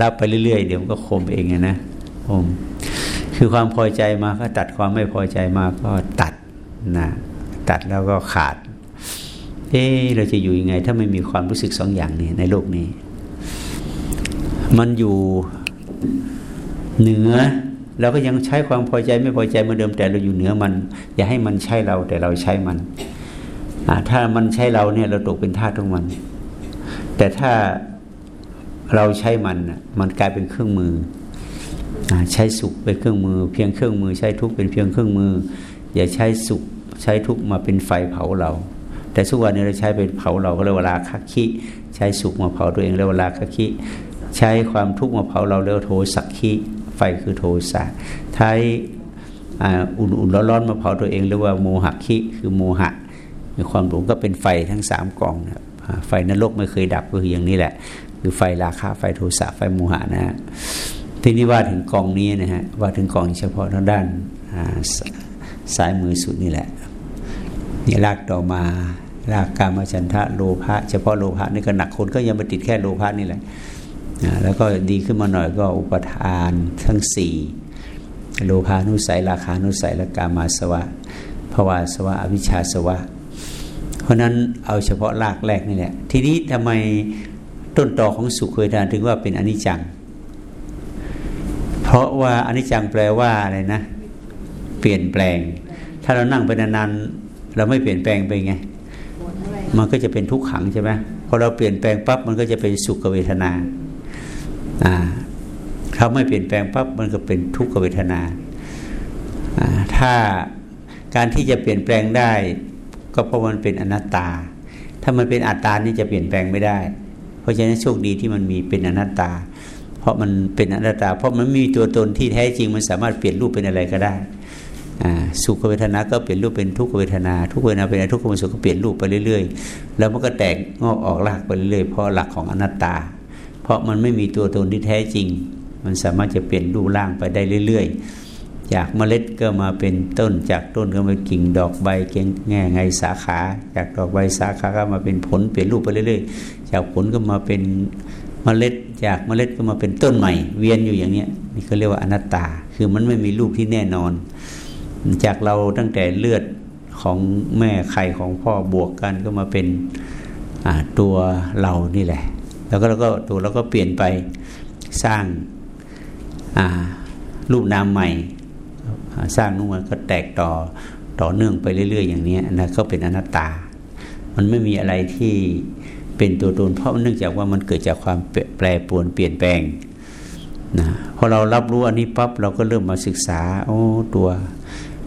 รับไปเรื่อยๆ เดี๋ยวมันก็คมเองนะคมคือความพอใจมาก็ตัดความไม่พอใจมาก็ตัดนะตัดแล้วก็ขาด เอ๊เราจะอยู่ยังไง ถ้าไม่มีความรู้สึกสองอย่างนี้ในโลกนี้ มันอยู่เหนือเราก็ยังใช้ความพอใจไม่พอใจเหมือนเดิมแต่เราอยู่เหนือมัน อย่าให้มันใช่เราแต่เราใช้มัน ถ้ามันใช้เราเนี่ยเราตกเป็นทาสของมัน แต่ถ้าเราใช้มันมันกลายเป็นเครื่องมือใช้สุขเป็นเครื่องมือ เพียงเครื่องมือ ใช้ทุกเป็นเพียงเครื่องมือ อย่าใช้สุขใช้ทุกมาเป็นไฟเผาเรา แต่ทุกวันนี้เราใช้เป็นเผาเราก็เรียกว่าราคะคิใช้สุขมาเผาตัวเองเรียกว่าราคะคิใช้ความทุกข์มาเผาเราเรียกว่าโทสักคิไฟคือโทสะใช้อุ่นๆร้อนๆมาเผาตัวเองเรียกว่าโมหะคิคือโมหะ มีความหลงก็เป็นไฟทั้งสามกองนะไฟนรกไม่เคยดับก็คืออย่างนี้แหละ คือไฟราคะไฟโทสะไฟโมหะนะฮะทีนี้ว่าถึงกองนี้นะฮะว่าถึงกองเฉพาะทางด้านซ้ายมือสุดนี่แหละนี่ลากต่อมาลากกามฉันทะโลภะเฉพาะโลภะนี่ก็หนักคนก็ยังมาติดแค่โลภะนี่แหละแล้วก็ดีขึ้นมาหน่อยก็อุปทานทั้งสี่โลภานุสัยราคานุสัยและกามาสวะภวาสวะอวิชชาสวะ เพราะนั้นเอาเฉพาะรากแรกนี่แหละ ทีนี้ทำไมต้นตอของสุขเวทนาถึงว่าเป็นอนิจจัง เพราะว่าอนิจจังแปลว่าอะไรนะ เปลี่ยนแปลง ถ้าเรานั่งไปนานๆเราไม่เปลี่ยนแปลงไปไง มันก็จะเป็นทุกขังใช่ไหมพอเราเปลี่ยนแปลงปั๊บมันก็จะเป็นสุขเวทนาอ่าเขาไม่เปลี่ยนแปลงปั๊บมันก็เป็นทุกขเวทนา ถ้าการที่จะเปลี่ยนแปลงได้ ก็เพราะมันเป็นอนัตตา ถ้ามันเป็นอัตตานี่จะเปลี่ยนแปลงไม่ได้ เพราะฉะนั้นโชคดีที่มันมีเป็นอนัตตา เพราะมันเป็นอนัตตา เพราะมันมีตัวตนที่แท้จริงมันสามารถเปลี่ยนรูปเป็นอะไรก็ได้สุขเวทนาก็เปลี่ยนรูปเป็นทุกขเวทนา ทุกเวทนาเป็นทุกขเวทนาก็เปลี่ยนรูปไปเรื่อยๆ แล้วมันก็แตกงอกออกรากไปเรื่อยๆเพราะหลักของอนัตตา เพราะมันไม่มีตัวตนที่แท้จริง มันสามารถจะเปลี่ยนรูปร่างไปได้เรื่อย ๆ จากเมล็ดก็มาเป็นต้น จากต้นก็มากิ่งดอกใบเกงแง่ไงสาขา จากดอกใบสาขาก็มาเป็นผลเปลี่ยนรูปไปเรื่อยๆ จากผลก็มาเป็นเมล็ด จากเมล็ดก็มาเป็นต้นใหม่ เวียนอยู่อย่างเนี้ยนี่ก็เรียกว่าอนัตตา คือมันไม่มีรูปที่แน่นอน จากเราตั้งแต่เลือดของแม่ไข่ของพ่อบวกกันก็มาเป็นตัวเรานี่แหละ แล้วก็แล้วก็ตัวเราก็เปลี่ยนไปสร้างรูปนามใหม่ สร้างนู่นก็แตกต่อต่อเนื่องไปเรื่อย ๆ อย่างนี้นะก็เป็นอนัตตา มันไม่มีอะไรที่เป็นตัวตนเพราะเนื่องจากว่ามันเกิดจากความแปรปรวนเปลี่ยนแปลงนะพอเรารับรู้อันนี้ปั๊บเราก็เริ่มมาศึกษาโอ้ตัว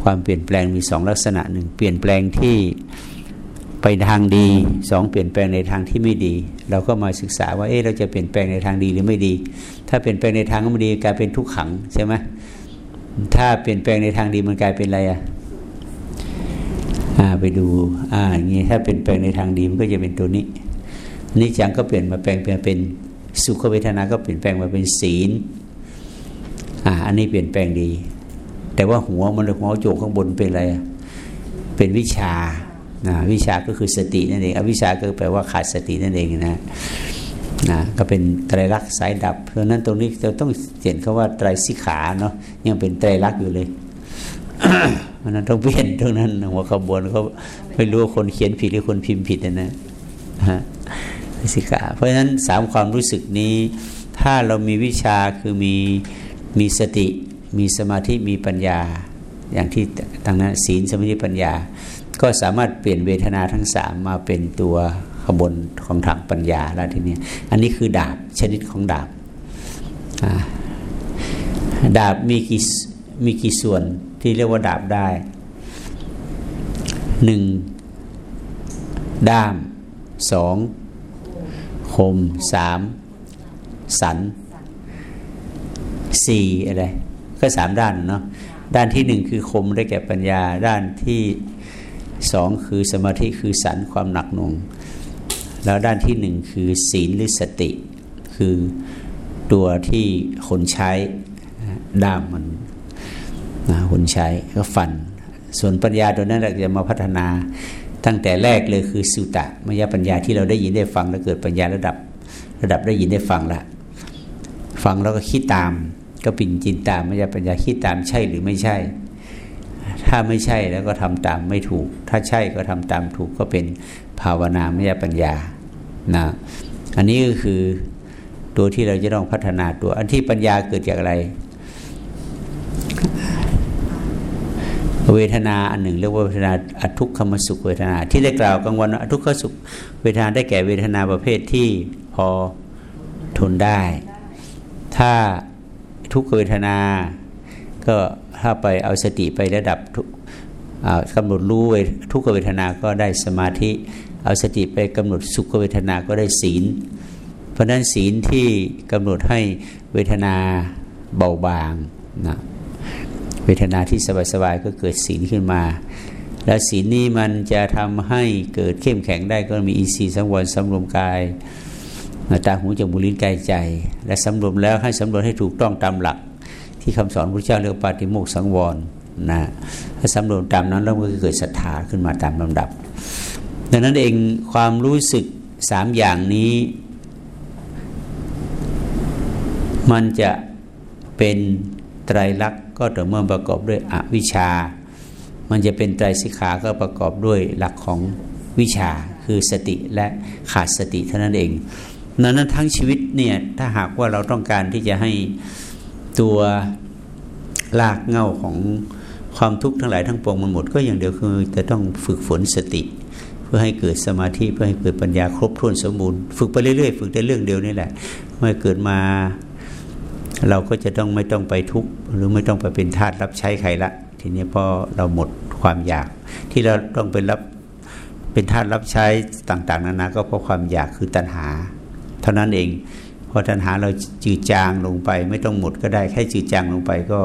ความเปลี่ยนแปลงมีสองลักษณะหนึ่งเปลี่ยนแปลงที่ไปทางดีสองเปลี่ยนแปลงในทางที่ไม่ดี เราก็มาศึกษาว่าเอ๊ะเราจะเปลี่ยนแปลงในทางดีหรือไม่ดี ถ้าเปลี่ยนแปลงในทางไม่ดีกลายเป็นทุกขังใช่ไหม ถ้าเปลี่ยนแปลงในทางดีมันกลายเป็นอะไรอะอ่าไปดู อ่าอย่างนี้ถ้าเปลี่ยนแปลงในทางดีมันก็จะเป็นตัวนี้นี่จังก็เปลี่ยนมาแปลงเป็นสุขเวทนาก็เปลี่ยนแปลงมาเป็นศีลอ่าอันนี้เปลี่ยนแปลงดี แต่ว่าหัวมันหัวโจกข้างบนเป็นอะไรเป็นวิชานะวิชาก็คือสตินั่นเองอวิชาก็แปลว่าขาดสตินั่นเองนะ นะก็เป็นไตรลักษณ์สายดับ เพราะนั้นตรงนี้เราต้องเขียนคาว่าไตรสิขาเนาะยังเป็นไตรลักษณ์อยู่เลยเพราะนั้นต้องเปลี่ยนตรงนั้นหัวขบวนเขาไม่รู้คนเขียนผิดหรือคนพิมพ์ผิดนะนะฮะสิขาเพราะฉะนั้นสามความรู้สึกนี้ ถ้าเรามีวิชาคือมีมีสติ มีสมาธิมีปัญญา อย่างที่ทางนั้นศีลสมาธิปัญญา ก็สามารถเปลี่ยนเวทนาทั้งสามมาเป็นตัว ขบวนของทางปัญญาแล้วทีนี้อันนี้คือดาบชนิดของดาบดาบมีกี่มีกี่ส่วนที่เรียกว่าดาบได้หนึ่งด้ามสองคมสามสันสี่อะไรก็สามด้านเนาะด้านที่หนึ่งคือคมได้แก่ปัญญา ด้านที่สองคือสมาธิคือสันความหนักหน่วง แล้วด้านที่หนึ่งคือศีลหรือสติ คือตัวที่คนใช้ด้ามมันนะคนใช้ก็ฟัน ส่วนปัญญาตัวนั้นเราจะมาพัฒนาตั้งแต่แรกเลยคือสุตะมยปัญญาที่เราได้ยินได้ฟังแล้วเกิดปัญญาระดับระดับได้ยินได้ฟังละฟังแล้วก็คิดตาม ก็ปิ่นจินตามมยปัญญาคิดตามใช่หรือไม่ใช่ ถ้าไม่ใช่แล้วก็ทำตามไม่ถูก ถ้าใช่ก็ทำตามถูกก็เป็นภาวนาไม่ใช่ปัญญา นะอันนี้ก็คือตัวที่เราจะต้องพัฒนาตัว อันที่ปัญญาเกิดจากอะไร เวทนาอันหนึ่งเรียกว่าเวทนาอทุกขมสุขเวทนา ที่ได้กล่าวกลางวันอทุกขสุขเวทนาได้แก่เวทนาประเภทที่พอทนได้ ถ้าทุกเวทนา ก็ถ้าไปเอาสติไประดับกำหนดรู้ทุกเวทนาก็ได้สมาธิ เอาสติไปกำหนดสุขเวทนาก็ได้ศีล เพราะนั้นศีลที่กำหนดให้เวทนาเบาบางนะเวทนาที่สบายๆก็เกิดศีลขึ้นมา และศีลนี้มันจะทำให้เกิดเข้มแข็งได้ก็มีอีสีสังวรสำรวมกายตาหูจมูกลิ้นกายใจ และสำรวมแล้วให้สำรวมให้ถูกต้องตามหลัก ที่คำสอนพระเจ้าเรียกปาฏิโมกข์สังวรนะถ้าสำรวมตามนั้นแล้วก็เกิดศรัทธาขึ้นมาตามลำดับ ดังนั้นเองความรู้สึกสามอย่างนี้ มันจะเป็นไตรลักษณ์ก็ต่อเมื่อประกอบด้วยอวิชชา มันจะเป็นไตรสิกขาก็ประกอบด้วยหลักของวิชาคือสติและขาดสติเท่านั้นเองนั้นนั้นทั้งชีวิตเนี่ยถ้าหากว่าเราต้องการที่จะให้ตัวลากเง่าของความทุกข์ทั้งหลายทั้งปวงมันหมด ก็อย่างเดียวคือจะต้องฝึกฝนสติ พื่อให้เกิดสมาธิเพื่อให้เกิดปัญญาครบถ้วนสมบูรณ์ฝึกไปเรื่อยๆฝึกแต่เรื่องเดียวนี่แหละ เมื่อเกิดมา เราก็จะต้องไม่ต้องไปทุกข์หรือไม่ต้องไปเป็นทาสรับใช้ใครละทีนี้พอเราหมดความอยาก ที่เราต้องเป็นรับเป็นทาสรับใช้ต่างๆ นานาก็เพราะความอยากคือตัณหา เท่านั้นเองพอตัณหาเราจืดจางลงไป ไม่ต้องหมดก็ได้แค่จืดจางลงไปก็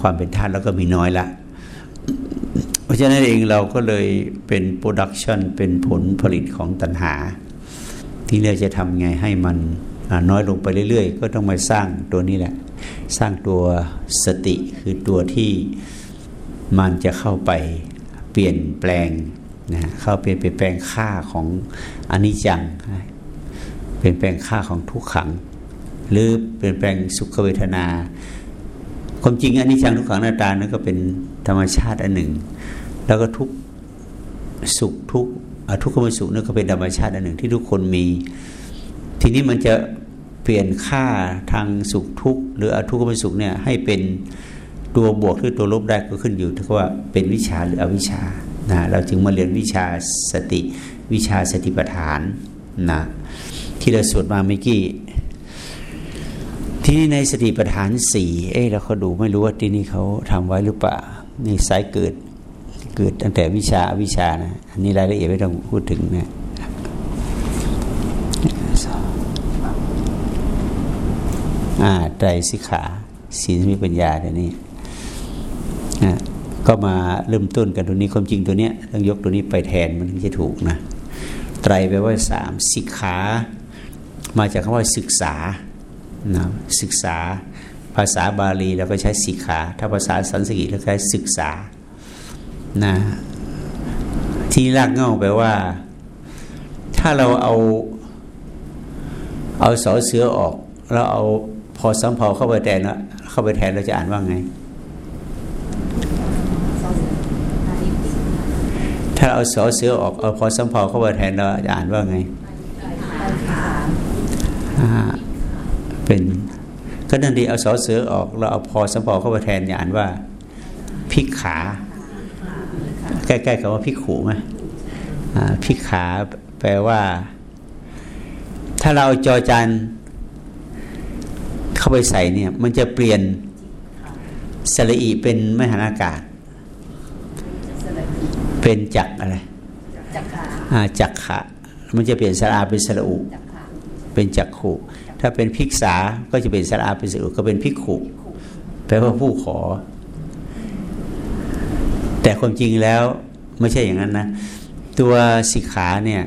ความเป็นทาสแล้วก็มีน้อยละ เพราะฉะนั้นเองเราก็เลยเป็น production เป็นผลผลิตของตัณหา ที่เราจะทำไงให้มันน้อยลงไปเรื่อย ๆ ก็ต้องมาสร้างตัวนี้แหละ สร้างตัวสติคือตัวที่มันจะเข้าไปเปลี่ยนแปลงนะเข้าเปลี่ยนเปลี่ยนแปลงค่าของอนิจจัง เปลี่ยนแปลงค่าของทุกขัง หรือเปลี่ยนแปลงสุขเวทนา ความจริงอันิจจังทุกขังหน้าตานั้นก็เป็นธรรมชาติอันหนึ่ง แล้วก็ทุกสุขทุกทุกขมสุขนั่นก็เป็นธรรมชาติอันหนึ่งที่ทุกคนมี ทีนี้มันจะเปลี่ยนค่าทางสุขทุกข์หรืออทุกขมสุขเนี่ยให้เป็นตัวบวกหรือตัวลบได้ก็ขึ้นอยู่ที่ว่าเป็นวิชาหรืออวิชานะเราจึงมาเรียนวิชาสติวิชาสติปัฏฐานนะที่เราสวดมาเมื่อกี้ ที่นี่ในสติปัฏฐานสี่เอ้เราเขาดูไม่รู้ว่าที่นี่เขาทำไว้หรือเปล่านี่สายเกิดเกิดตั้งแต่วิชาวิชานะอันนี้รายละเอียดไม่ต้องพูดถึงนะอ่าใจสิกขาศีลมีปัญญาเดี๋ยวนี้นะก็มาเริ่มต้นกันตัวนี้ความจริงตัวเนี้ยต้องยกตัวนี้ไปแทนมันถึงจะถูกนะไตรแปลว่าสามสิกขา มาจากคำว่าศึกษา นะศึกษาภาษาบาลีเราก็ใช้สิกขา ถ้าภาษาสันสกฤตเราใช้ศึกษานะที่รากเง่าแปลว่า ถ้าเราเอาเอาสอเสือออก แล้วเอาพอสัมพาเข้าไปแทนเข้าไปแทนเราจะอ่านว่าไง ถ้าเอาสอเสือออกเอาพอสัมพาเข้าไปแทนเราจะอ่านว่าไง เป็นก็นั่นดีเอาสอเสือออกเราเอาพอสัมเพาเข้าไปแทนจะอ่านว่าพิกขาใกล้ๆกับว่าพิกขู่ไหมพิกขาแปลว่า ถ้าเราจอจันเข้าไปใส่เนี่ย มันจะเปลี่ยนสระอีเป็นมหานากาศ เป็นจักอะไรจักขาจักขะมันจะเปลี่ยนสระอาเป็นสระอุ เป็นจักขุ ถ้าเป็นพิกษาก็จะเป็นสระอาเป็นสระอุก็เป็นพิกขุแปลว่าผู้ขอ แต่ความจริงแล้วไม่ใช่อย่างนั้นนะ ตัวสิกขาเนี่ย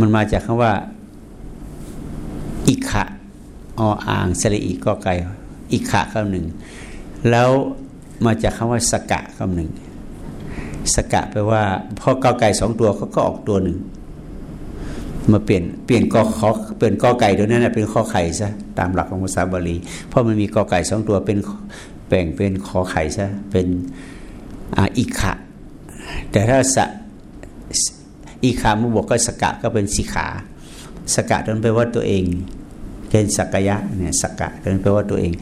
มันมาจากคำว่า อิขะออ่างสระอีกอไก่อิขะคำหนึ่ง แล้วมาจากคำว่าสกะคำหนึ่ง สกะแปลว่าพอกอไก่สองตัวเขาก็ออกตัวหนึ่ง มาเปลี่ยนเปลี่ยนกอขอเปลี่ยนกอไก่ตัวนั้นเป็นข้อไข่ซะตามหลักของภาษาบาลีเพราะมันมีกอไก่สองตัวเป็นแบ่งเป็นขอไข่ซะเป็นอิขะ แต่ถ้าสะอีขามุบวกก็สกะก็เป็นสิขา สกะนั้นแปลว่าตัวเองเป็นสักยะเนี่ยสกกะนั้นแปลว่าตัวเอง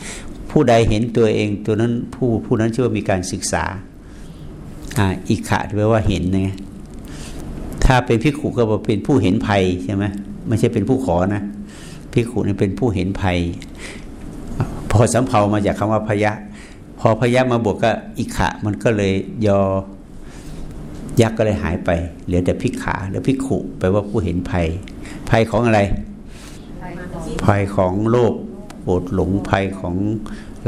ผู้ใดเห็นตัวเองตัวนั้นผู้ผู้นั้นชื่อว่ามีการศึกษาอ่าอิขะแปลว่าเห็นไง ถ้าเป็นพิขุก็เป็นผู้เห็นภัยใช่ไหมไม่ใช่เป็นผู้ขอนะพิขุนี่เป็นผู้เห็นภัย พอสำเพามาจากคำว่าพยะ พอพยะมาบวกก็อิขะ มันก็เลยยอยักษ์ก็เลยหายไป เหลือแต่พิกขาแล้วพิกขุแปลว่าผู้เห็นภัย ภัยของอะไร ภัยของโลภโกรหลงภัยของ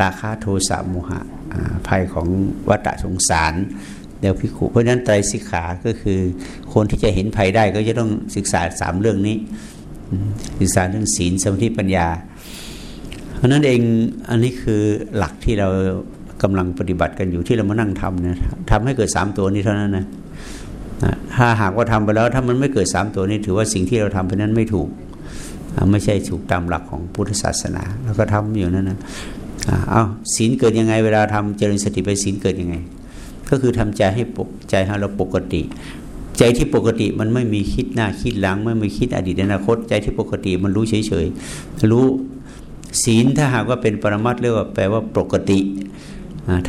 ราคะโทสะโมหะภัยของวัฏสงสาร นเดี๋ยวพิคุเพราะฉะนั้นไตรสิกขาก็คือ คนที่จะเห็นภัยได้ก็จะต้องศึกษาสามเรื่องนี้ ศึกษาเรื่องศีลสมาธิปัญญา เพราะนั้นเองอันนี้คือหลักที่เรากำลังปฏิบัติกันอยู่ที่เรามานั่งทำนะทำให้เกิดสามตัวนี้เท่านั้นนะถ้าหากว่าทำไปแล้วถ้ามันไม่เกิดสามตัวนี้ถือว่าสิ่งที่เราทำไปนั้นไม่ถูก ไม่ใช่ถูกตามหลักของพุทธศาสนา แล้วก็ทำอยู่นั่นนะเอาศีลเกิดยังไงเวลาทำเจริญสติไปศีลเกิดยังไง ก็คือทำใจให้ปกใจให้เราปกติ ใจที่ปกติมันไม่มีคิดหน้าคิดหลัง ไม่มีคิดอดีตอนาคต ใจที่ปกติมันรู้เฉยๆรู้ศีลถ้าหากว่าเป็นปรมัตเรียกว่าแปลว่าปกติ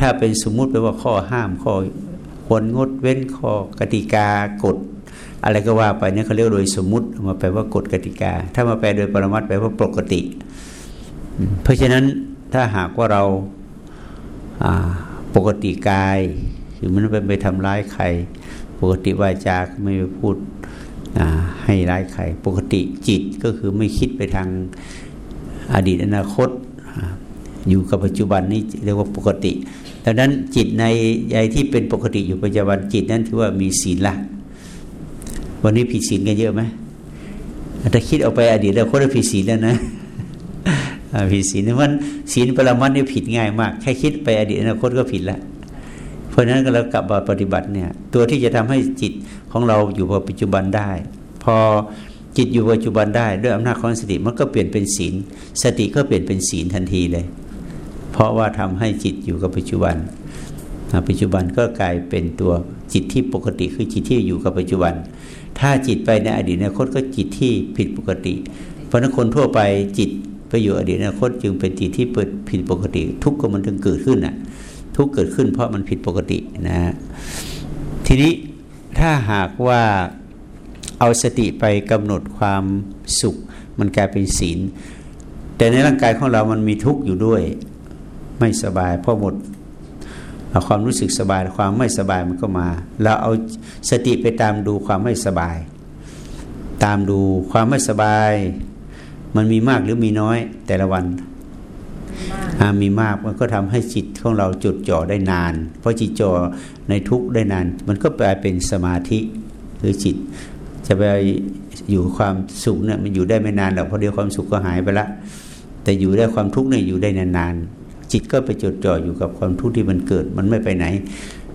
ถ้าเป็นสมมุติแปลว่าข้อห้ามข้อควรงดเว้นข้อกติกากฎอะไรก็ว่าไปเนี่ยเขาเรียกโดยสมมุติมาแปลว่ากฎกติกา ถ้ามาแปลโดยปรมัตแปลว่าปกติ เพราะฉะนั้นถ้าหากว่าเราปกติกาย คือมันไม่ไปทำร้ายใคร ปกติวาจาไม่ไปพูดให้ร้ายใคร ปกติจิตก็คือไม่คิดไปทางอดีตอนาคต อยู่กับปัจจุบันนี้เรียกว่าปกติดังนั้นจิตในใยที่เป็นปกติอยู่ปัจจุบันจิตนั้นถือว่ามีศีลละ วันนี้ผิดศีลกันเยอะไหมถ้าคิดออกไปอดีตแล้วคนผิดศีลแล้วนะผิดศีลมันศีลปรมัตนี่ผิดง่ายมาก แค่คิดไปอดีตอนาคตก็ผิดแล้ว ราะฉะนั้นเรากลับมาปฏิบัติเนี่ยตัวที่จะทำให้จิตของเราอยู่กับปัจจุบันได้ พอจิตอยู่ปัจจุบันได้ด้วยอำนาจของสติมันก็เปลี่ยนเป็นศีล สติก็เปลี่ยนเป็นศีลทันทีเลย เพราะว่าทำให้จิตอยู่กับปัจจุบันปัจจุบันก็กลายเป็นตัวจิตที่ปกติคือจิตที่อยู่กับปัจจุบัน ถ้าจิตไปในอดีตอนาคตก็จิตที่ผิดปกติ เพราะนั้นคนทั่วไปจิตไปอยู่อดีตอนาคตจึงเป็นจิตที่เปิดผิดปกติ ทุกข์ก็มันถึงเกิดขึ้นน่ะ ทุกเกิดขึ้นเพราะมันผิดปกตินะทีนี้ถ้าหากว่าเอาสติไปกำหนดความสุข มันกลายเป็นศีล แต่ในร่างกายของเรามันมีทุกข์อยู่ด้วย ไม่สบายเพราะหมดความรู้สึกสบายความไม่สบายมันก็มา เราเอาสติไปตามดูความไม่สบาย ตามดูความไม่สบาย มันมีมากหรือมีน้อยแต่ละวัน มีมากมันก็ทำให้จิตของเราจดจ่อได้นาน เพราะจิตจ่อในทุกได้นาน มันก็กลายเป็นสมาธิหรือจิต จะไปอยู่ความสุขเนี่ยมันอยู่ได้ไม่นานหรอกเพราะเดียวความสุขก็หายไปละ แต่อยู่ได้ความทุกข์เนี่ยอยู่ได้นานๆจิตก็ไปจดจ่ออยู่กับความทุกข์ที่มันเกิด มันไม่ไปไหน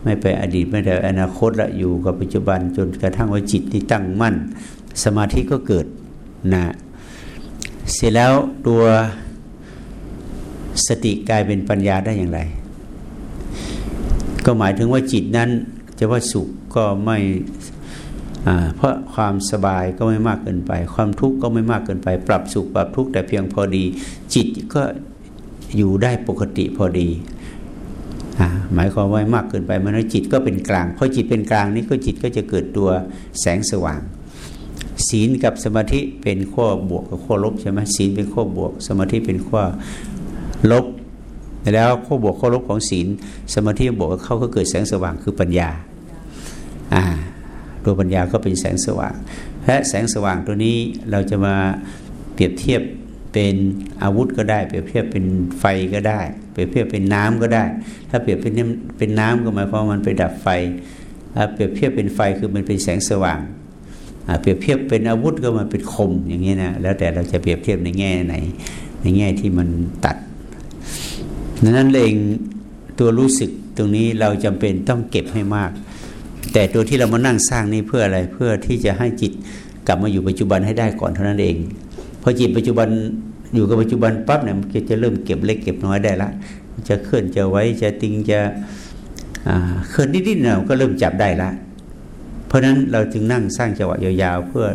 ไม่ไปอดีตไม่ไปอนาคตละอยู่กับปัจจุบันจนกระทั่งว่าจิตที่ตั้งมั่น สมาธิก็เกิดนะเสร็จแล้วตัว สติกลายเป็นปัญญาได้อย่างไร ก็หมายถึงว่าจิตนั้นจะว่าสุขก็ไม่เพราะความสบายก็ไม่มากเกินไป ความทุกข์ก็ไม่มากเกินไป ปรับสุขปรับทุกข์แต่เพียงพอดี จิตก็อยู่ได้ปกติพอดีหมายความว่ามากเกินไปมันจิตก็เป็นกลางเพราะจิตเป็นกลางนี้ก็จิตก็จะเกิดตัวแสงสว่าง ศีลกับสมาธิเป็นข้อบวกกับข้อลบใช่ไหมศีลเป็นข้อบวก สมาธิเป็นข้อ ลบแล้วข้อบวกข้อลบของศีล สมาธิบวกเขาก็เกิดแสงสว่างคือปัญญาอ่าตัวปัญญาก็เป็นแสงสว่างและแสงสว่างตัวนี้เราจะมาเปรียบเทียบเป็นอาวุธก็ได้ เปรียบเทียบเป็นไฟก็ได้ เปรียบเทียบเป็นน้ำก็ได้ ถ้าเปรียบเป็นเป็นน้ำก็หมายความมันไปดับไฟถ้าเปรียบเทียบเป็นไฟคือมันเป็นแสงสว่างเปรียบเทียบเป็นอาวุธก็มันเป็นคมอย่างนี้นะแล้วแต่เราจะเปรียบเทียบในแง่ไหน ในแง่ที่มันตัด ดังนั้นเองตัวรู้สึกตรงนี้เราจำเป็นต้องเก็บให้มาก แต่ตัวที่เรามานั่งสร้างนี่เพื่ออะไรเพื่อที่จะให้จิตกลับมาอยู่ปัจจุบันให้ได้ก่อนเท่านั้นเองพอจิตปัจจุบันอยู่กับปัจจุบันปั๊บเนี่ยมันจะเริ่มเก็บเล็กเก็บน้อยได้ละ จะเคลื่อนจะไว้จะติงจะเคลื่อนนิดๆเนี่ยก็เริ่มจับได้ละ เพราะฉะนั้นเราจึงนั่งสร้างจังหวะยาวๆ เพื่อ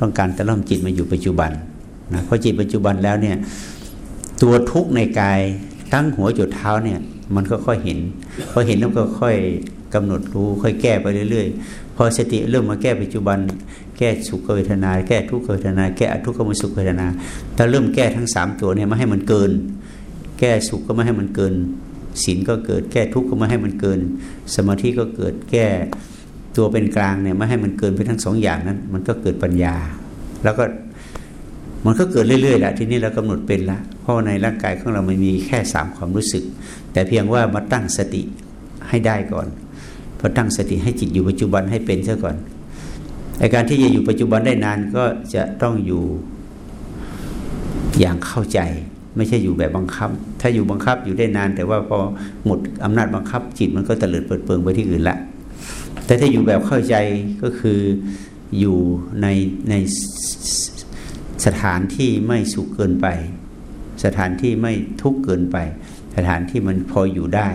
ต้องการจะเริ่มจิตมาอยู่ปัจจุบันนะพอจิตปัจจุบันแล้วเนี่ยตัวทุกข์ในกาย ตั้งหัวจุดเท้าเนี่ย มันก็ค่อยเห็นพอเห็นแล้วก็ค่อยกำหนดรู้ค่อยแก้ไปเรื่อยๆ พอสติเริ่มมาแก้ปัจจุบัน แก้สุขเวทนา แก้ทุกขเวทนา แก้ทุกขมสุขเวทนาถ้าเริ่มแก้ทั้งสามตัวเนี่ยไม่ให้มันเกิน แก้สุขก็ไม่ให้มันเกินศีลก็เกิด แก้ทุกข์ก็ไม่ให้มันเกิน สมาธิก็เกิดแก้ตัวเป็นกลางเนี่ยไม่ให้มันเกินไปทั้งสองอย่างนั้น มันก็เกิดปัญญา แล้วก็ มันก็เกิดเรื่อยๆแหละทีนี้เรากำหนดเป็นละเพราะในร่างกายของเรามันมีแค่สามความรู้สึก แต่เพียงว่ามาตั้งสติให้ได้ก่อนพอตั้งสติให้จิตอยู่ปัจจุบันให้เป็นซะก่อนไอการที่จะอยู่ปัจจุบันได้นานก็จะต้องอยู่อย่างเข้าใจ ไม่ใช่อยู่แบบบังคับ ถ้าอยู่บังคับอยู่ได้นาน แต่ว่าพอหมดอำนาจบังคับ จิตมันก็ตะเลิดเปิดเปิงไปที่อื่นละแต่ถ้าอยู่แบบเข้าใจก็คืออยู่ในใน สถานที่ไม่สุขเกินไป สถานที่ไม่ทุกข์เกินไป สถานที่มันพออยู่ได้